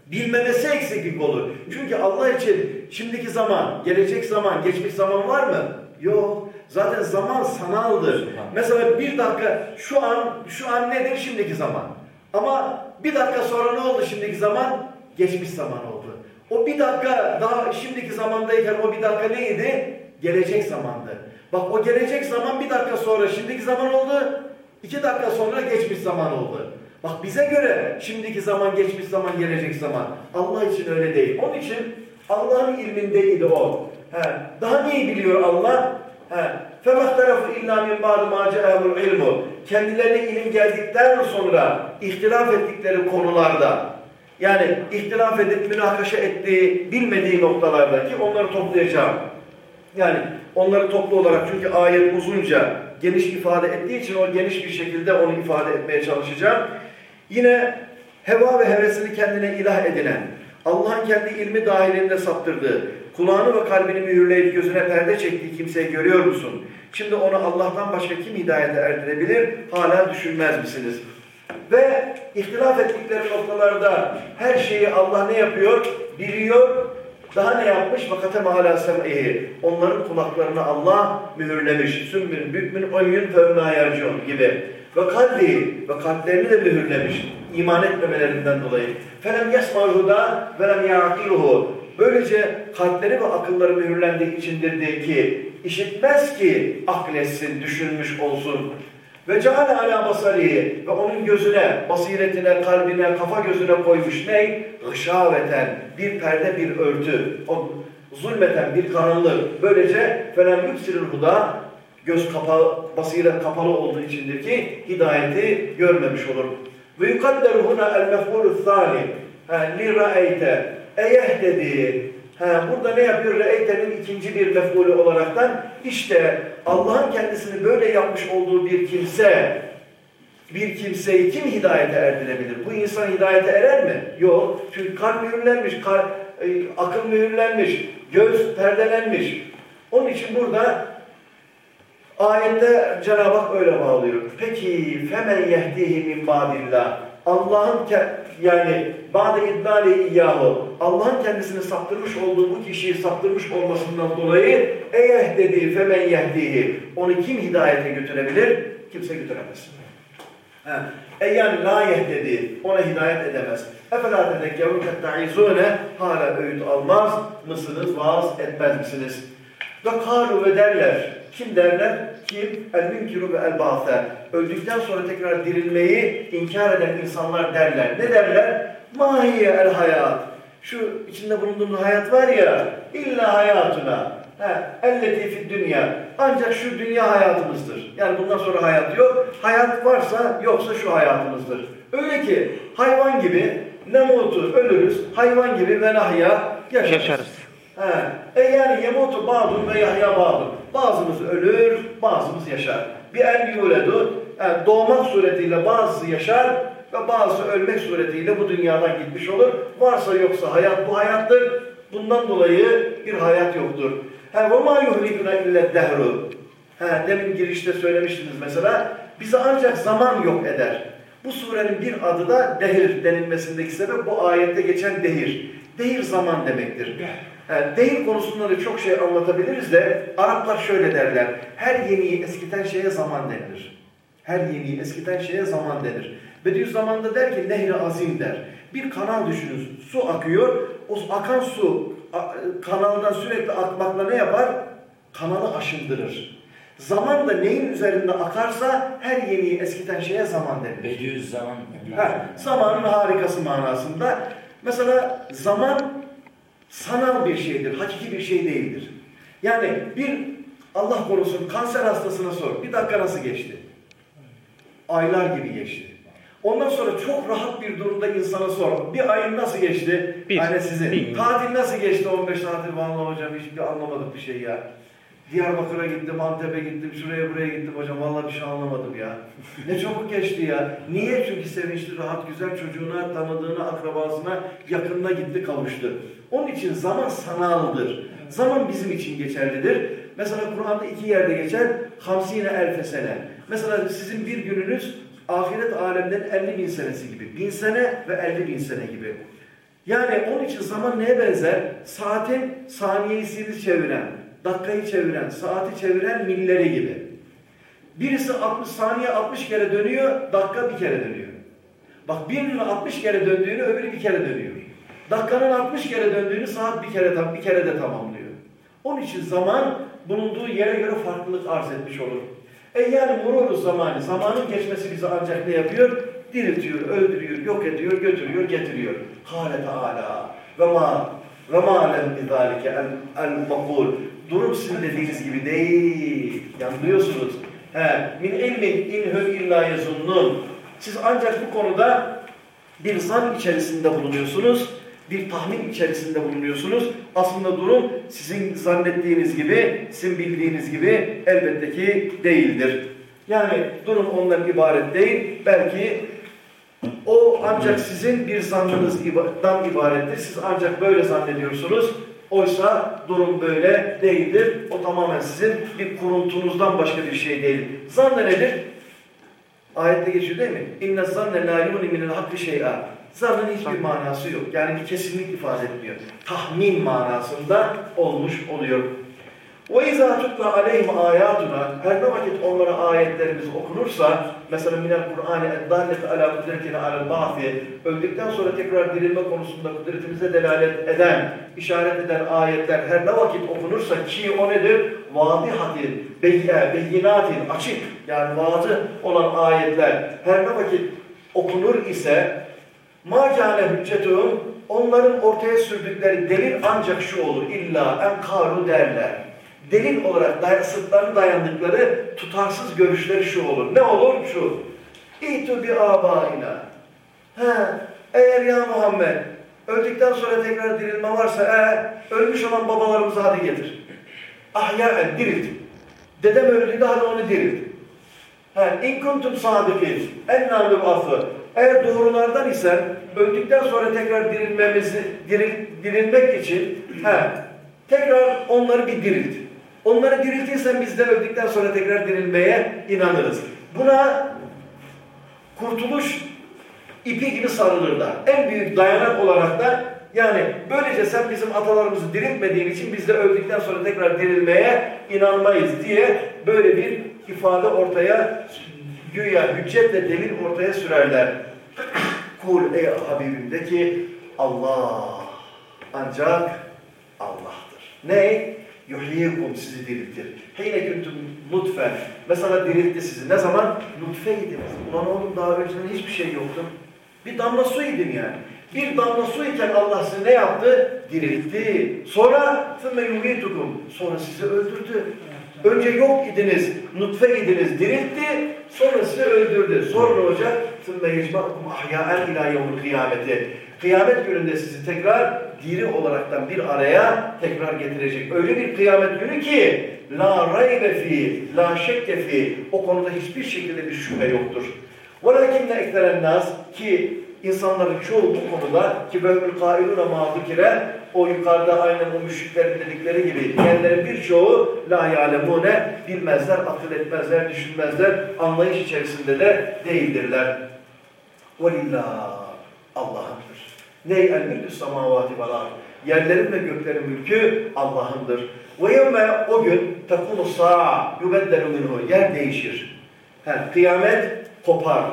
Bilmemesi eksiklik olur. Çünkü Allah için şimdiki zaman, gelecek zaman, geçmiş zaman var mı? Yok. Zaten zaman sanaldır. Mesela bir dakika şu an, şu an nedir? Şimdiki zaman. Ama bir dakika sonra ne oldu şimdiki zaman? Geçmiş zaman oldu. O bir dakika daha şimdiki zamandayken o bir dakika neydi? Gelecek zamandı. Bak o gelecek zaman bir dakika sonra şimdiki zaman oldu. iki dakika sonra geçmiş zaman oldu. Bak bize göre şimdiki zaman, geçmiş zaman, gelecek zaman. Allah için öyle değil. Onun için Allah'ın ilmindeydi o. He. Daha neyi biliyor Allah? He. Femat tarafı illa min ba'd ma ca'ahul ilmu. Kendilerine ilim geldikten sonra ihtilaf ettikleri konularda yani ihtilaf edip münakaşa ettiği, bilmediği noktalardaki onları toplayacağım. Yani onları toplu olarak çünkü ayet uzunca geniş ifade ettiği için o geniş bir şekilde onu ifade etmeye çalışacağım. Yine heva ve hevesini kendine ilah edinen, Allah'ın kendi ilmi dahilinde saptırdığı, kulağını ve kalbini mühürleyip gözüne perde çektiği kimseyi görüyor musun? Şimdi onu Allah'tan başka kim hidayete erdirebilir? Hala düşünmez misiniz? Ve ihtilaf ettikleri noktalarda her şeyi Allah ne yapıyor? Biliyor. Daha ne yapmış? Vakate mâlâ sem'ihi. Onların kulaklarını Allah mühürlemiş. Sümbül bükmün oyun fevnâ yerciyon gibi. Ve kalbi ve kalplerini de mühürlemiş. iman etmemelerinden dolayı. Felem yesmâhu da velem ya'kiluhu. Böylece kalpleri ve akılları mühürlendiği içindir ki işitmez ki akletsin, düşünmüş olsun. Ve ceale ala basarihi ve onun gözüne, basiretine, kalbine, kafa gözüne koymuş ne? Gışaveten, bir perde, bir örtü. O zulmeten, bir karanlık. Böylece felem yüksiril huda, göz basiret kapalı olduğu içindir ki hidayeti görmemiş olur. Ve yukadderu huna el mef'ulü thani. Li ra'eyte. Eyeh dediği. Ha, burada ne yapıyor? Re'eyte'nin ikinci bir mef'ulü olaraktan işte Allah'ın kendisini böyle yapmış olduğu bir kimse bir kimseyi kim hidayete erdirebilir? Bu insan hidayete erer mi? Yok. Çünkü kalp mühürlenmiş, kalp, e, akıl mühürlenmiş, göz perdelenmiş. Onun için burada ayette Cenab-ı Hak öyle bağlıyor. Peki femen yehdihi min ba'dillah. Allah'ın yani ba'de idlali iyyahu. Allah'ın kendisini saptırmış olduğu bu kişiyi saptırmış olmasından dolayı eyeh dediği femen yehdihi. Onu kim hidayete götürebilir? Kimse götüremez. E yani la yehdedi, ona hidayet edemez. Efela tedekkevun kette'izune, hala öğüt almaz mısınız, vaaz etmez misiniz? Ve kalu ve derler, kim derler? Kim? El münkiru ve el ba'se. Öldükten sonra tekrar dirilmeyi inkar eden insanlar derler. Ne derler? Mahiye el hayat. Şu içinde bulunduğumuz hayat var ya, illa hayatuna. Elleti fid dünya. Ancak şu dünya hayatımızdır. Yani bundan sonra hayat yok. Hayat varsa yoksa şu hayatımızdır. Öyle ki hayvan gibi ne mutu ölürüz, hayvan gibi ve nahya yaşarız. Yaşarız. He. E yani yemutu ba'dun ve yahya ba'dun. Bazımız ölür, bazımız yaşar. Bir el yuledu, yani doğmak suretiyle bazısı yaşar ve bazısı ölmek suretiyle bu dünyadan gitmiş olur. Varsa yoksa hayat bu hayattır. Bundan dolayı bir hayat yoktur. He ve ma yuhlikuna ille dehru. He, demin girişte söylemiştiniz mesela. Bizi ancak zaman yok eder. Bu surenin bir adı da dehir denilmesindeki sebep bu ayette geçen dehir. Dehir zaman demektir. Yani dehir konusunda da çok şey anlatabiliriz de Araplar şöyle derler. Her yeniyi eskiten şeye zaman denilir. Her yeniyi eskiten şeye zaman denir. Bediüzzaman der ki nehri azim der. Bir kanal düşünün. Su akıyor. O akan su kanaldan sürekli akmakla ne yapar? Kanalı aşındırır. Zaman da neyin üzerinde akarsa her yeniyi eskiten şeye zaman denir. Bediüzzaman. Ha, zamanın harikası manasında. Mesela zaman sanal bir şeydir, hakiki bir şey değildir. Yani bir Allah korusun kanser hastasına sor. Bir dakika nasıl geçti? Aylar gibi geçti. Ondan sonra çok rahat bir durumda insana sor. Bir ayın nasıl geçti? Bir, yani sizin. bir. Tatil nasıl geçti 15 tatil? Vallahi hocam hiçbir anlamadık bir şey ya. Diyarbakır'a gittim, Antep'e gittim, şuraya buraya gittim hocam. Vallahi bir şey anlamadım ya. Ne çabuk geçti ya. Niye? Çünkü sevinçli, rahat, güzel çocuğuna, tanıdığına, akrabasına, yakınına gitti, kavuştu. Onun için zaman sanaldır. Zaman bizim için geçerlidir. Mesela Kur'an'da iki yerde geçer. Hamsine elfe sene. Mesela sizin bir gününüz ahiret aleminin 50 bin senesi gibi. Bin sene ve 50 bin sene gibi. Yani onun için zaman neye benzer? Saatin saniyesini çeviren, dakikayı çeviren, saati çeviren milleri gibi. Birisi 60 saniye 60 kere dönüyor, dakika bir kere dönüyor. Bak birinin 60 kere döndüğünü öbürü bir kere dönüyor. Dakikanın 60 kere döndüğünü saat bir kere bir kere de tamamlıyor. Onun için zaman bulunduğu yere göre farklılık arz etmiş olur. E yani mururu zamanı, zamanın geçmesi bizi ancak ne yapıyor? Diriltiyor, öldürüyor, yok ediyor, götürüyor, getiriyor. Hâle Teâlâ ve ma Ve ma alem bizalike el, el makul. Durum sizin dediğiniz gibi değil. Yanılıyorsunuz. He, min ilmin inhum illa yezunnun. Siz ancak bu konuda bir zan içerisinde bulunuyorsunuz. Bir tahmin içerisinde bulunuyorsunuz. Aslında durum sizin zannettiğiniz gibi, sizin bildiğiniz gibi elbette ki değildir. Yani durum ondan ibaret değil. Belki o ancak sizin bir zannınızdan ibarettir. Siz ancak böyle zannediyorsunuz. Oysa durum böyle değildir. O tamamen sizin bir kuruntunuzdan başka bir şey değil. Zanne nedir? Ayette geçiyor değil mi? İnne zanne la yuni minel hakkı şey'a. Zannın hiçbir manası yok. Yani bir kesinlik ifade etmiyor. Tahmin manasında olmuş oluyor. وَاِذَا تُتْلَ عَلَيْهِمْ آيَاتُنَا Her ne vakit onlara ayetlerimiz okunursa, mesela minel Kur'an اَدَّالَّةِ عَلَى قُدْرَتِنَا عَلَى الْبَعْثِ Öldükten sonra tekrar dirilme konusunda kudretimize delalet eden, işaret eden ayetler her ne vakit okunursa ki o nedir? Vadihatin, beyye, beyinatin, açık yani vaazı olan ayetler her ne vakit okunur ise مَا كَانَ hüccetuhum Onların ortaya sürdükleri delil ancak şu olur. İlla en karu derler delil olarak day sırtlarını dayandıkları tutarsız görüşleri şu olur. Ne olur? Şu. İtü bi abaina. He, eğer ya Muhammed öldükten sonra tekrar dirilme varsa e, ölmüş olan babalarımızı hadi getir. Ahyaen dirilt. Dedem öldüğünde hadi onu dirilt. He, in kuntum sadıkin. En namlum affı. Eğer doğrulardan isen öldükten sonra tekrar dirilmemizi diril, dirilmek için he, tekrar onları bir dirilt. Onları diriltirsen biz de öldükten sonra tekrar dirilmeye inanırız. Buna kurtuluş ipi gibi sarılırlar. En büyük dayanak olarak da yani böylece sen bizim atalarımızı diriltmediğin için biz de öldükten sonra tekrar dirilmeye inanmayız diye böyle bir ifade ortaya güya hüccet ve delil ortaya sürerler. Kul ey Habibim de ki Allah ancak Allah'tır. Ne? yuhyikum sizi diriltir. Heyne kuntum nutfen. Mesela diriltti sizi. Ne zaman? Nutfeydiniz. Ulan oğlum daha önceden hiçbir şey yoktu. Bir damla su idin yani. Bir damla su iken Allah sizi ne yaptı? Diriltti. Sonra ثُمَّ يُمِيتُكُمْ Sonra sizi öldürdü. Önce yok idiniz, nutfe idiniz, diriltti, sonra sizi öldürdü. Sonra ne olacak? ثُمَّ يَجْمَعُكُمْ اَحْيَاءً اِلٰى يَوْمُ kıyameti. Kıyamet gününde sizi tekrar diri olaraktan bir araya tekrar getirecek. Öyle bir kıyamet günü ki la raybe fi, la şekke fi. O konuda hiçbir şekilde bir şüphe yoktur. وَلَكِنَّ اَكْتَرَ النَّاسِ ki insanların çoğu bu konuda ki bölümül kailuna mağdukire o yukarıda aynen o müşriklerin dedikleri gibi diyenlerin birçoğu la yalemune bilmezler, akıl etmezler, düşünmezler, anlayış içerisinde de değildirler. وَلِلّٰهِ Allah'ındır. Ney el mülkü samavati vel Yerlerin ve göklerin mülkü Allah'ındır. Ve yevme o gün tekunu sa'a yubeddelu minhu. Yer değişir. He, kıyamet kopar.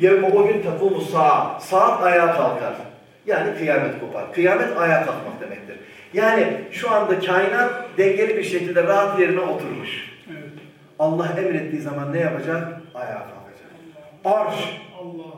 Yevme o gün tekunu sa'a. Saat ayağa kalkar. Yani kıyamet kopar. Kıyamet ayağa kalkmak demektir. Yani şu anda kainat dengeli bir şekilde rahat yerine oturmuş. Allah emrettiği zaman ne yapacak? Ayağa kalkacak. Arş.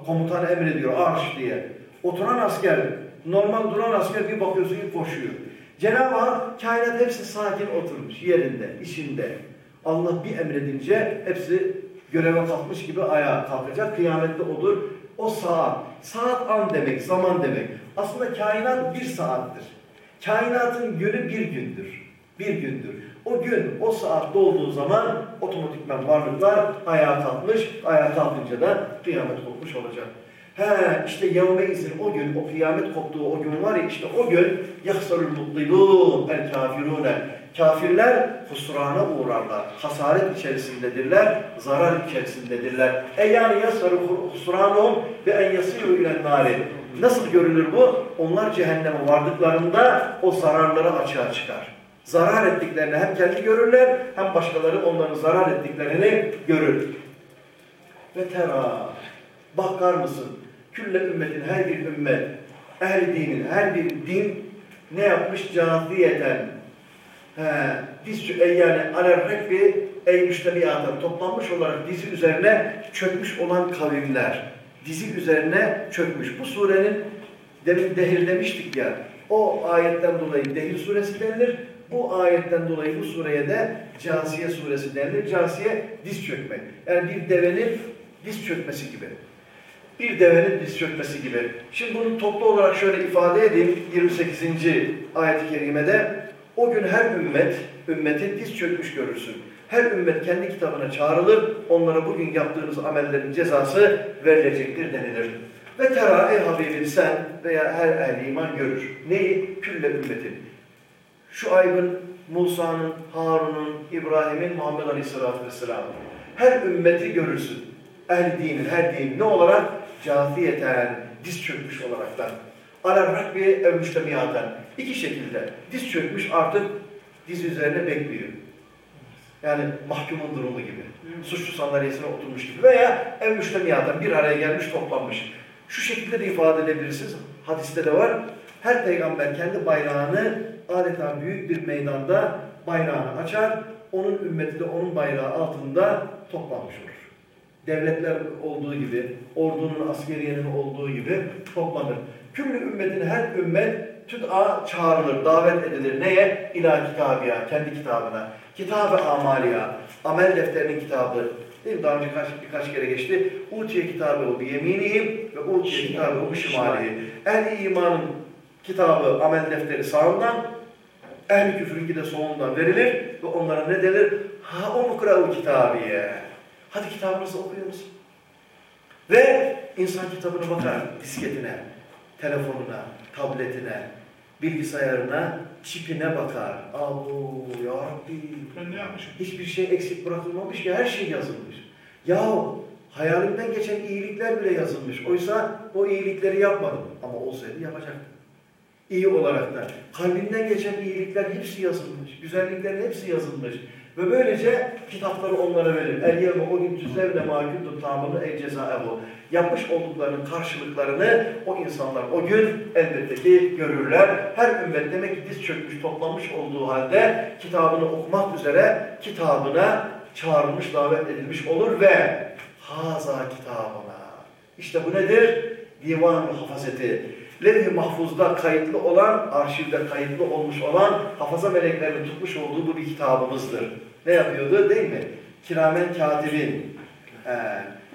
Komutan emrediyor arş diye. Oturan asker, normal duran asker bir bakıyorsun ki koşuyor. Cenab-ı Hak kainat hepsi sakin oturmuş yerinde, işinde. Allah bir emredince hepsi göreve kalkmış gibi ayağa kalkacak. Kıyamette olur. O saat, saat an demek, zaman demek. Aslında kainat bir saattir. Kainatın günü bir gündür. Bir gündür. O gün, o saat dolduğu zaman otomatikman varlıklar ayağa kalkmış. Ayağa kalkınca da kıyamet kopmuş olacak. He işte yevme izin o gün, o kıyamet koptuğu o gün var ya işte o gün yahsarul mutlilûn el kafirûne. Kafirler husrana uğrarlar. Hasaret içerisindedirler, zarar içerisindedirler. E yani yasarı husranum ve en yasîru ilen nâri. Nasıl görülür bu? Onlar cehenneme vardıklarında o zararları açığa çıkar. Zarar ettiklerini hem kendi görürler hem başkaları onların zarar ettiklerini görür. Ve tera bakar mısın? Külle ümmetin her bir ümmet, ehli dinin her bir din ne yapmış? Cahiliyeten. Diz yani alerrekbi ey müştebiyatın toplanmış olarak dizi üzerine çökmüş olan kavimler. Dizi üzerine çökmüş. Bu surenin demin dehir demiştik ya. O ayetten dolayı Dehil suresi denilir. Bu ayetten dolayı bu sureye de Casiye suresi denilir. Casiye diz çökmek. Yani bir devenin diz çökmesi gibi. Bir devenin diz çökmesi gibi. Şimdi bunu toplu olarak şöyle ifade edeyim. 28. ayet-i kerimede o gün her ümmet, ümmeti diz çökmüş görürsün. Her ümmet kendi kitabına çağrılır, onlara bugün yaptığınız amellerin cezası verilecektir denilir. Ve tera ey Habibim sen veya her ehli iman görür. Neyi? Külle ümmetin. Şu aybın, Musa'nın, Harun'un, İbrahim'in, Muhammed Aleyhisselatü Vesselam. Her ümmeti görürsün. Ehl dinin, her din ne olarak? Cafiyeten, diz çökmüş olaraktan. Alar rakbi ev müştemiyaten. İki şekilde. Diz çökmüş artık diz üzerine bekliyor. Yani mahkumun durumu gibi. Suçlu sandalyesine oturmuş gibi. Veya ev müştemiyaten bir araya gelmiş toplanmış. Şu şekilde de ifade edebilirsiniz. Hadiste de var. Her peygamber kendi bayrağını adeta büyük bir meydanda bayrağını açar. Onun ümmeti de onun bayrağı altında toplanmış olur. Devletler olduğu gibi, ordunun, askeriyenin olduğu gibi toplanır. Küllü ümmetin her ümmet tüd'a çağrılır, davet edilir. Neye? İlâ kitabiya, kendi kitabına. Kitab-ı amaliya, amel defterinin kitabı. Değil mi? Daha önce kaç, birkaç kere geçti. Utiye kitabı bi yeminihim ve utiye kitabı bi şimalihi. Ehli imanın kitabı, amel defteri sağından, ehli küfürünki de solundan verilir ve onlara ne denir? Ha o mukra'u kitabiye. Hadi kitabınızı okuyunuz. Ve insan kitabına bakar, disketine, telefonuna, tabletine, bilgisayarına, çipine bakar. Allahu ya Rabbi. Ben ne yapmışım? Hiçbir şey eksik bırakılmamış ki her şey yazılmış. Yahu hayalimden geçen iyilikler bile yazılmış. Oysa o iyilikleri yapmadım. Ama olsaydı yapacaktım. İyi olarak da. Kalbinden geçen iyilikler hepsi yazılmış. Güzelliklerin hepsi yazılmış. Ve böylece kitapları onlara verir. El yevme o gün tüzevne mâkûdun tamını el cezaevu. Yapmış olduklarının karşılıklarını o insanlar o gün elbette ki görürler. Her ümmet demek ki diz çökmüş, toplanmış olduğu halde kitabını okumak üzere kitabına çağrılmış, davet edilmiş olur ve haza kitabına. İşte bu nedir? Divan-ı hafazeti. Levh-i mahfuzda kayıtlı olan, arşivde kayıtlı olmuş olan, hafaza meleklerinin tutmuş olduğu bu bir kitabımızdır. Ne yapıyordu değil mi? Kiramen katibin. Ee,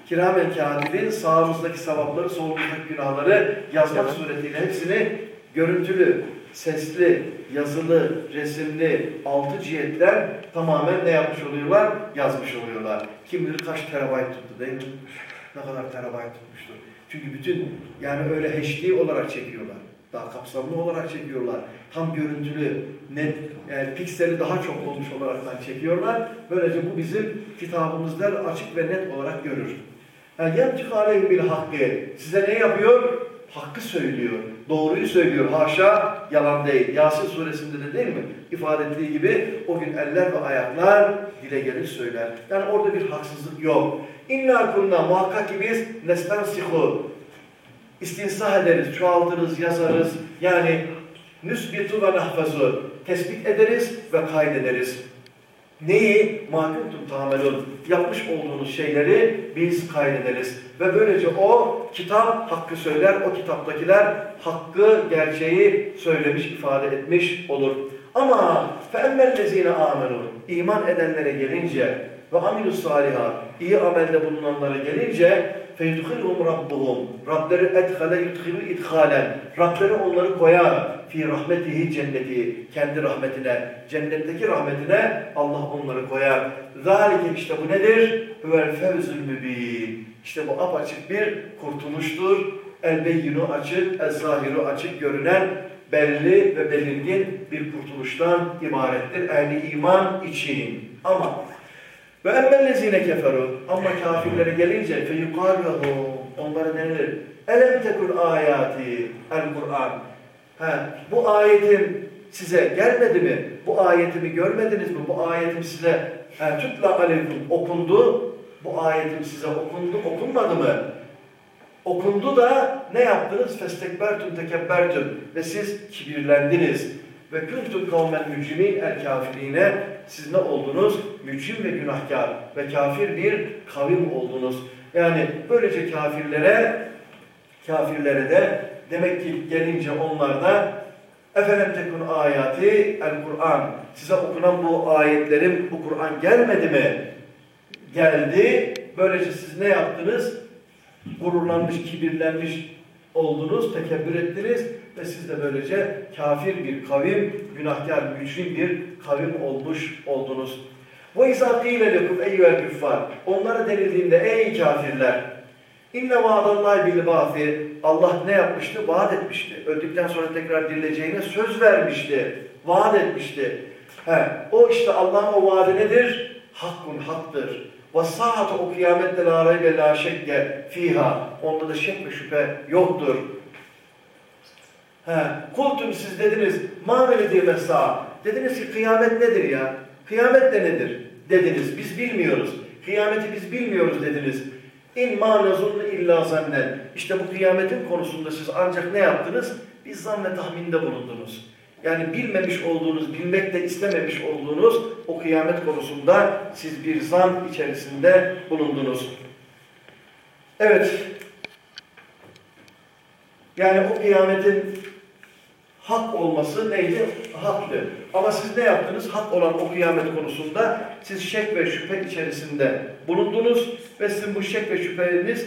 kiramen katibin sağımızdaki sevapları, solumuzdaki günahları yazmak suretiyle hepsini görüntülü, sesli, yazılı, resimli, altı cihetten tamamen ne yapmış oluyorlar? Yazmış oluyorlar. Kim bilir kaç terabayt tuttu değil mi? Ne kadar terabayt tutmuştur. Çünkü bütün yani öyle HD olarak çekiyorlar. Daha kapsamlı olarak çekiyorlar. Tam görüntülü, net, yani pikseli daha çok olmuş olaraktan çekiyorlar. Böylece bu bizim kitabımızda açık ve net olarak görür. Yani yemtik aleyhi bil hakkı. Size ne yapıyor? Hakkı söylüyor. Doğruyu söylüyor. Haşa yalan değil. Yasin suresinde de değil mi? İfade ettiği gibi o gün eller ve ayaklar dile gelir söyler. Yani orada bir haksızlık yok. İnna kunna muhakkak ki biz nestansihu istinsah ederiz, çoğaltırız, yazarız. Yani nüsbitu ve nahfazu tespit ederiz ve kaydederiz. Neyi? Mahkumtum tamelun. Yapmış olduğunuz şeyleri biz kaydederiz. Ve böylece o kitap hakkı söyler, o kitaptakiler hakkı, gerçeği söylemiş, ifade etmiş olur. Ama فَاَمَّا amenu iman edenlere gelince ve amilus saliha iyi amelde bulunanlara gelince feydukhilhum rabbuhum Rableri edhale yudhilu idhalen Rableri onları koyar fi rahmetihi cenneti kendi rahmetine cennetteki rahmetine Allah onları koyar. Zalike işte bu nedir? Huvel fevzül mübin. İşte bu apaçık bir kurtuluştur. El beyyinu açık, el açık görünen belli ve belirgin bir kurtuluştan ibarettir. Ehli iman için. Ama ve emmellezine keferu ama kafirlere gelince fe yukarlahu onlara denilir. Elem tekul ayati el Kur'an. Ha, bu ayetim size gelmedi mi? Bu ayetimi görmediniz mi? Bu ayetim size ha, tutla aleykum okundu. Bu ayetim size okundu, okunmadı mı? Okundu da ne yaptınız? Festekbertun tekebbertun. Ve siz kibirlendiniz. Ve kuntum kavmen mücrimin el kafirine. Siz ne oldunuz? Mücrim ve günahkar ve kafir bir kavim oldunuz. Yani böylece kafirlere, kafirlere de demek ki gelince onlar da Efendim tekun ayati el Kur'an. Size okunan bu ayetlerim, bu Kur'an gelmedi mi? Geldi. Böylece siz ne yaptınız? Gururlanmış, kibirlenmiş oldunuz, tekebbür ettiniz ve siz de böylece kafir bir kavim, günahkar, mücrim bir kavim olmuş oldunuz. وَاِذَا قِيلَ لَكُمْ اَيُّهَا الْكُفَّارِ Onlara denildiğinde ey kafirler, İnne vaadallahi bil ba'si. Allah ne yapmıştı? Vaat etmişti. Öldükten sonra tekrar dirileceğine söz vermişti. Vaat etmişti. He, o işte Allah'ın o vaadi nedir? Hakkun haktır. Ve saate o kıyamette la raybe la şekke fiha. Onda da şek ve şüphe yoktur. He, kultum siz dediniz, ma veledi mesa. Dediniz ki kıyamet nedir ya? Kıyamet de nedir? Dediniz, biz bilmiyoruz. Kıyameti biz bilmiyoruz dediniz. İn ma nazunnu illa zannen. İşte bu kıyametin konusunda siz ancak ne yaptınız? Bir zan ve tahminde bulundunuz. Yani bilmemiş olduğunuz, bilmek de istememiş olduğunuz o kıyamet konusunda siz bir zan içerisinde bulundunuz. Evet. Yani o kıyametin hak olması neydi? Haktı. Ama siz ne yaptınız? Hak olan o kıyamet konusunda siz şek ve şüphe içerisinde bulundunuz ve sizin bu şek ve şüpheniz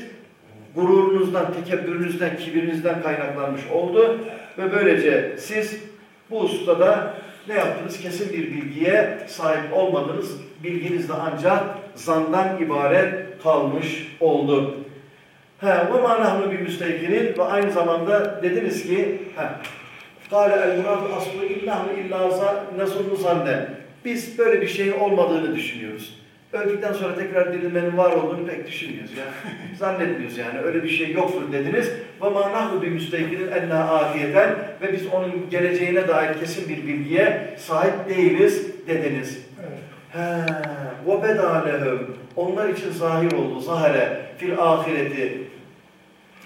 gururunuzdan, tekebbürünüzden, kibirinizden kaynaklanmış oldu ve böylece siz bu ustada ne yaptınız? Kesin bir bilgiye sahip olmadınız. Bilginiz de ancak zandan ibaret kalmış oldu. He, ve manahnu bir müsteykinin ve aynı zamanda dediniz ki he, Kâle el muradu aslu illahü illa nazunnu zanne. Biz böyle bir şeyin olmadığını düşünüyoruz. Öldükten sonra tekrar dirilmenin var olduğunu pek düşünmüyoruz ya. Zannetmiyoruz yani. Öyle bir şey yoktur dediniz. Ve ma nahnu bi müsteykinin enna afiyeten ve biz onun geleceğine dair kesin bir bilgiye sahip değiliz dediniz. He, ve bedalehum. Onlar için zahir oldu. Zahare fil ahireti.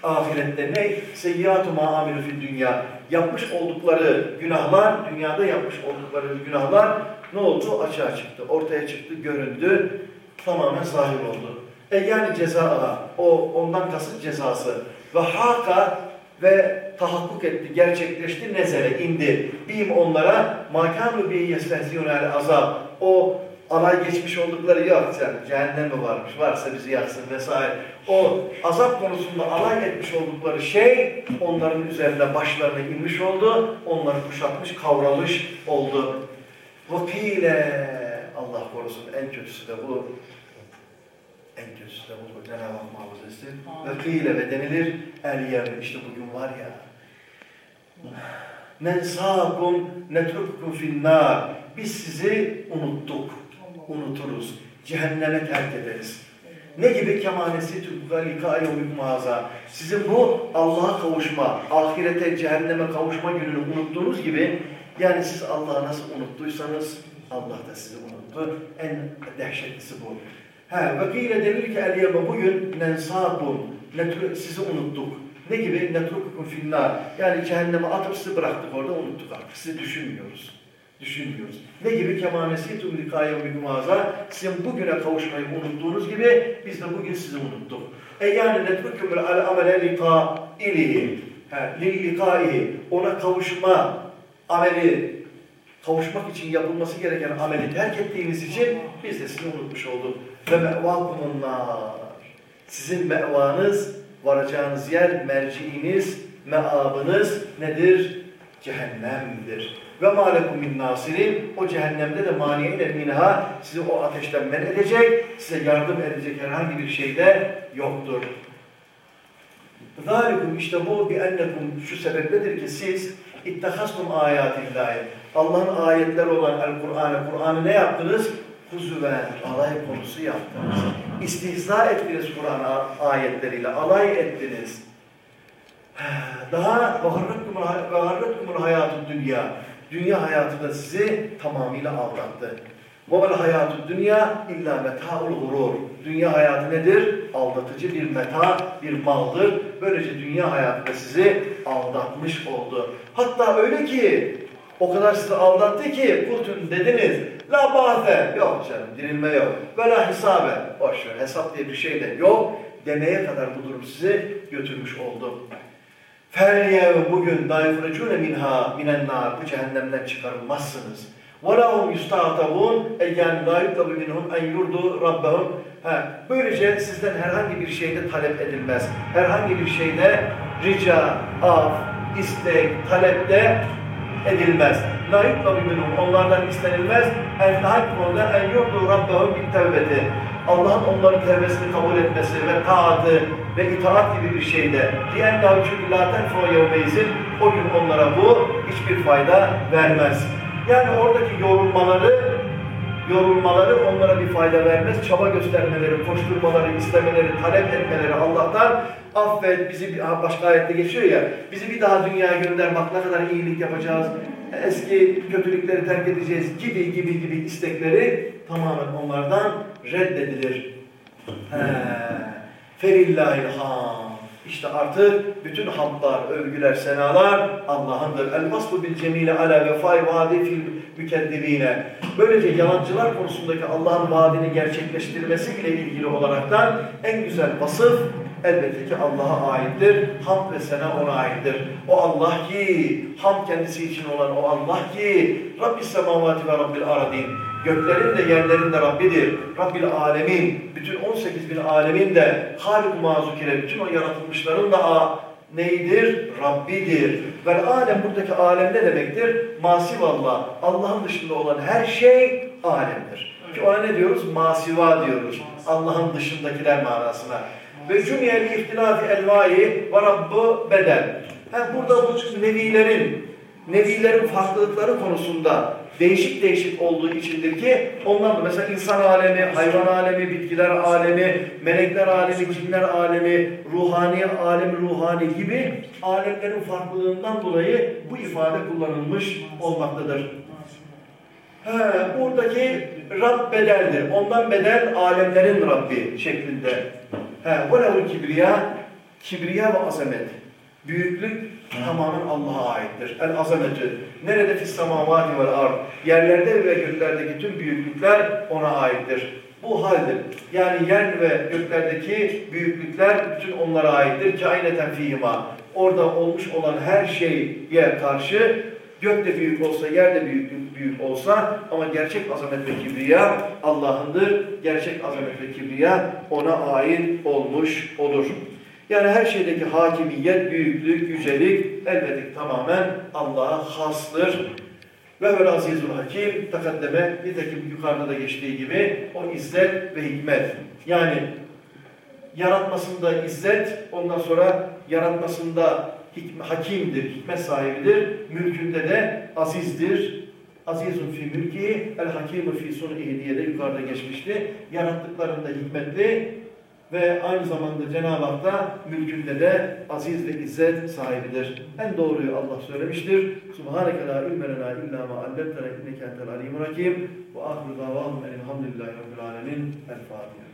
Ahirette ne? Seyyatu ma amilu fil dünya. Yapmış oldukları günahlar, dünyada yapmış oldukları günahlar ne oldu? Açığa çıktı, ortaya çıktı, göründü, tamamen zahir oldu. E yani ceza o ondan kasıt cezası. Ve haka ve tahakkuk etti, gerçekleşti, nezere indi. Bim onlara makanu bi yestehziyonel azab. O alay geçmiş oldukları yok sen cehennem mi varmış varsa bizi yaksın vesaire. O azap konusunda alay etmiş oldukları şey onların üzerinde başlarına inmiş oldu. Onları kuşatmış, kavramış oldu. Vakile Allah korusun en kötüsü de bu. En kötüsü de bu. Cenab-ı Hak muhafaza etsin. Vakile ve denilir el yemin. İşte bugün var ya. Nensâkum netrukkum finnâr. Biz sizi unuttuk. Unuturuz. Cehenneme terk ederiz. Ne gibi kemanesi tübgalika yevmik mağaza. Sizin bu Allah'a kavuşma, ahirete, cehenneme kavuşma gününü unuttuğunuz gibi yani siz Allah'ı nasıl unuttuysanız Allah da sizi unuttu. En dehşetlisi bu. He, vakile denir ki el bugün nensâkum. Sizi unuttuk. Ne gibi? Netrukukum finnâr. Yani cehenneme atıp sizi bıraktık orada unuttuk artık. Sizi düşünmüyoruz. Düşünmüyoruz. Ne gibi? Kemanesi tumlikâye bir mağaza. Sizin bugüne kavuşmayı unuttuğunuz gibi biz de bugün sizi unuttuk. E yani netrukumul al amele likâilihi. Likâihi. Ona kavuşma ameli kavuşmak için yapılması gereken ameli terk ettiğiniz için biz de sizi unutmuş olduk. Ve me'vâkumunlar. Sizin me'vanız, varacağınız yer, merciiniz, meabınız nedir? Cehennemdir. Ve mâlekum min nasirin. O cehennemde de maniyeyle minha sizi o ateşten men edecek, size yardım edecek herhangi bir şey de yoktur. Zalikum işte bu bir ennekum şu sebepledir ki siz ittehastum ayatillahi. Allah'ın ayetleri olan el-Kur'an'ı, Kur'an'ı ne yaptınız? Huzuven, alay konusu yaptınız. İstihza ettiniz Kur'an ayetleriyle, alay ettiniz. Daha vaharratkumul hayatı dünya. Dünya hayatı da sizi tamamıyla aldattı. وَمَا الْحَيَاتُ dünya illa meta'ul gurur. Dünya hayatı nedir? Aldatıcı bir meta, bir maldır. Böylece dünya hayatı da sizi aldatmış oldu. Hatta öyle ki o kadar sizi aldattı ki kurtun dediniz. La ba'fe. Yok canım dirilme yok. Ve la hisabe. Boş ver hesap diye bir şey de yok. Demeye kadar bu durum sizi götürmüş oldu. فَالْيَوْمَ bugün دَيْفُرَجُونَ minha minen nar bu cehennemden çıkarılmazsınız. وَلَهُمْ يُسْتَعْتَبُونَ اَيَّنْ لَا يُطَبِ مِنْهُمْ اَنْ يُرْضُوا رَبَّهُمْ Ha, Böylece sizden herhangi bir şeyde talep edilmez. Herhangi bir şeyde rica, af, istek, talepte edilmez. La yutlabu minhum onlardan istenilmez. En hakmunda en yurdu rabbahum bin tevbeti. Allah'ın onların tevbesini kabul etmesi ve taatı ve itaat gibi bir şeyde. Diyenler çünkü la tenfu yevmeyizin o gün onlara bu hiçbir fayda vermez. Yani oradaki yorulmaları yorulmaları onlara bir fayda vermez. Çaba göstermeleri, koşturmaları, istemeleri, talep etmeleri Allah'tan affet bizi başka ayette geçiyor ya bizi bir daha dünyaya gönder bak ne kadar iyilik yapacağız eski kötülükleri terk edeceğiz gibi gibi gibi istekleri tamamen onlardan reddedilir. He. Ferillahil ham. İşte artık bütün hamdlar, övgüler, senalar Allah'ındır. El vasfu bil cemile ala vefai vaadi fil mükeddibine. Böylece yalancılar konusundaki Allah'ın vaadini gerçekleştirmesi ile ilgili olaraktan en güzel vasıf elbette ki Allah'a aittir. Hamd ve sena ona aittir. O Allah ki, ham kendisi için olan o Allah ki, Rabbis semavati ve Rabbil aradin. Göklerin de yerin de Rabbidir. Rabbil alemin. Bütün 18 bin alemin de Halik-u mazukire. Bütün o yaratılmışların da neydir? Rabbidir. Ve alem buradaki alem ne demektir? Masivallah. Allah'ın dışında olan her şey alemdir. Ki ona ne diyoruz? Masiva diyoruz. Allah'ın dışındakiler manasına. Ve cümleyel ihtilafi elvai ve rabbu bedel. Ha, burada bu nevilerin, nevilerin farklılıkları konusunda değişik değişik olduğu içindir ki ondan da mesela insan alemi, hayvan alemi, bitkiler alemi, melekler alemi, cinler alemi, ruhani alem, ruhani gibi alemlerin farklılığından dolayı bu ifade kullanılmış olmaktadır. He, buradaki Rab bedeldir. Ondan bedel alemlerin Rabbi şeklinde. He, وَلَهُ kibriya, kibriya ve azamet. Büyüklük tamamen Allah'a aittir. El azametü. Nerede fis semavati vel ard. Yerlerde ve göklerdeki tüm büyüklükler ona aittir. Bu haldir. Yani yer ve göklerdeki büyüklükler bütün onlara aittir. Kaineten fihima. Orada olmuş olan her şeye karşı gök de büyük olsa, yer de büyük, büyük olsa ama gerçek azamet ve kibriya Allah'ındır. Gerçek azamet ve kibriya ona ait olmuş olur. Yani her şeydeki hakimiyet, büyüklük, yücelik elbette tamamen Allah'a hastır. Ve vel azizul hakim takaddeme nitekim yukarıda da geçtiği gibi o izzet ve hikmet. Yani yaratmasında izzet, ondan sonra yaratmasında hakimdir, hikmet sahibidir. Mülkünde de azizdir. Azizun fi mülki, el hakimu fi sun'ihi diye de yukarıda geçmişti. Yarattıklarında hikmetli ve aynı zamanda Cenab-ı Hak da mülkünde de aziz ve izzet sahibidir. En doğruyu Allah söylemiştir. Subhaneke la ilme lena illa ma allamtena inneke entel alimul hakim. Ve ahiru davahum elhamdülillahi rabbil alemin. El Fatiha.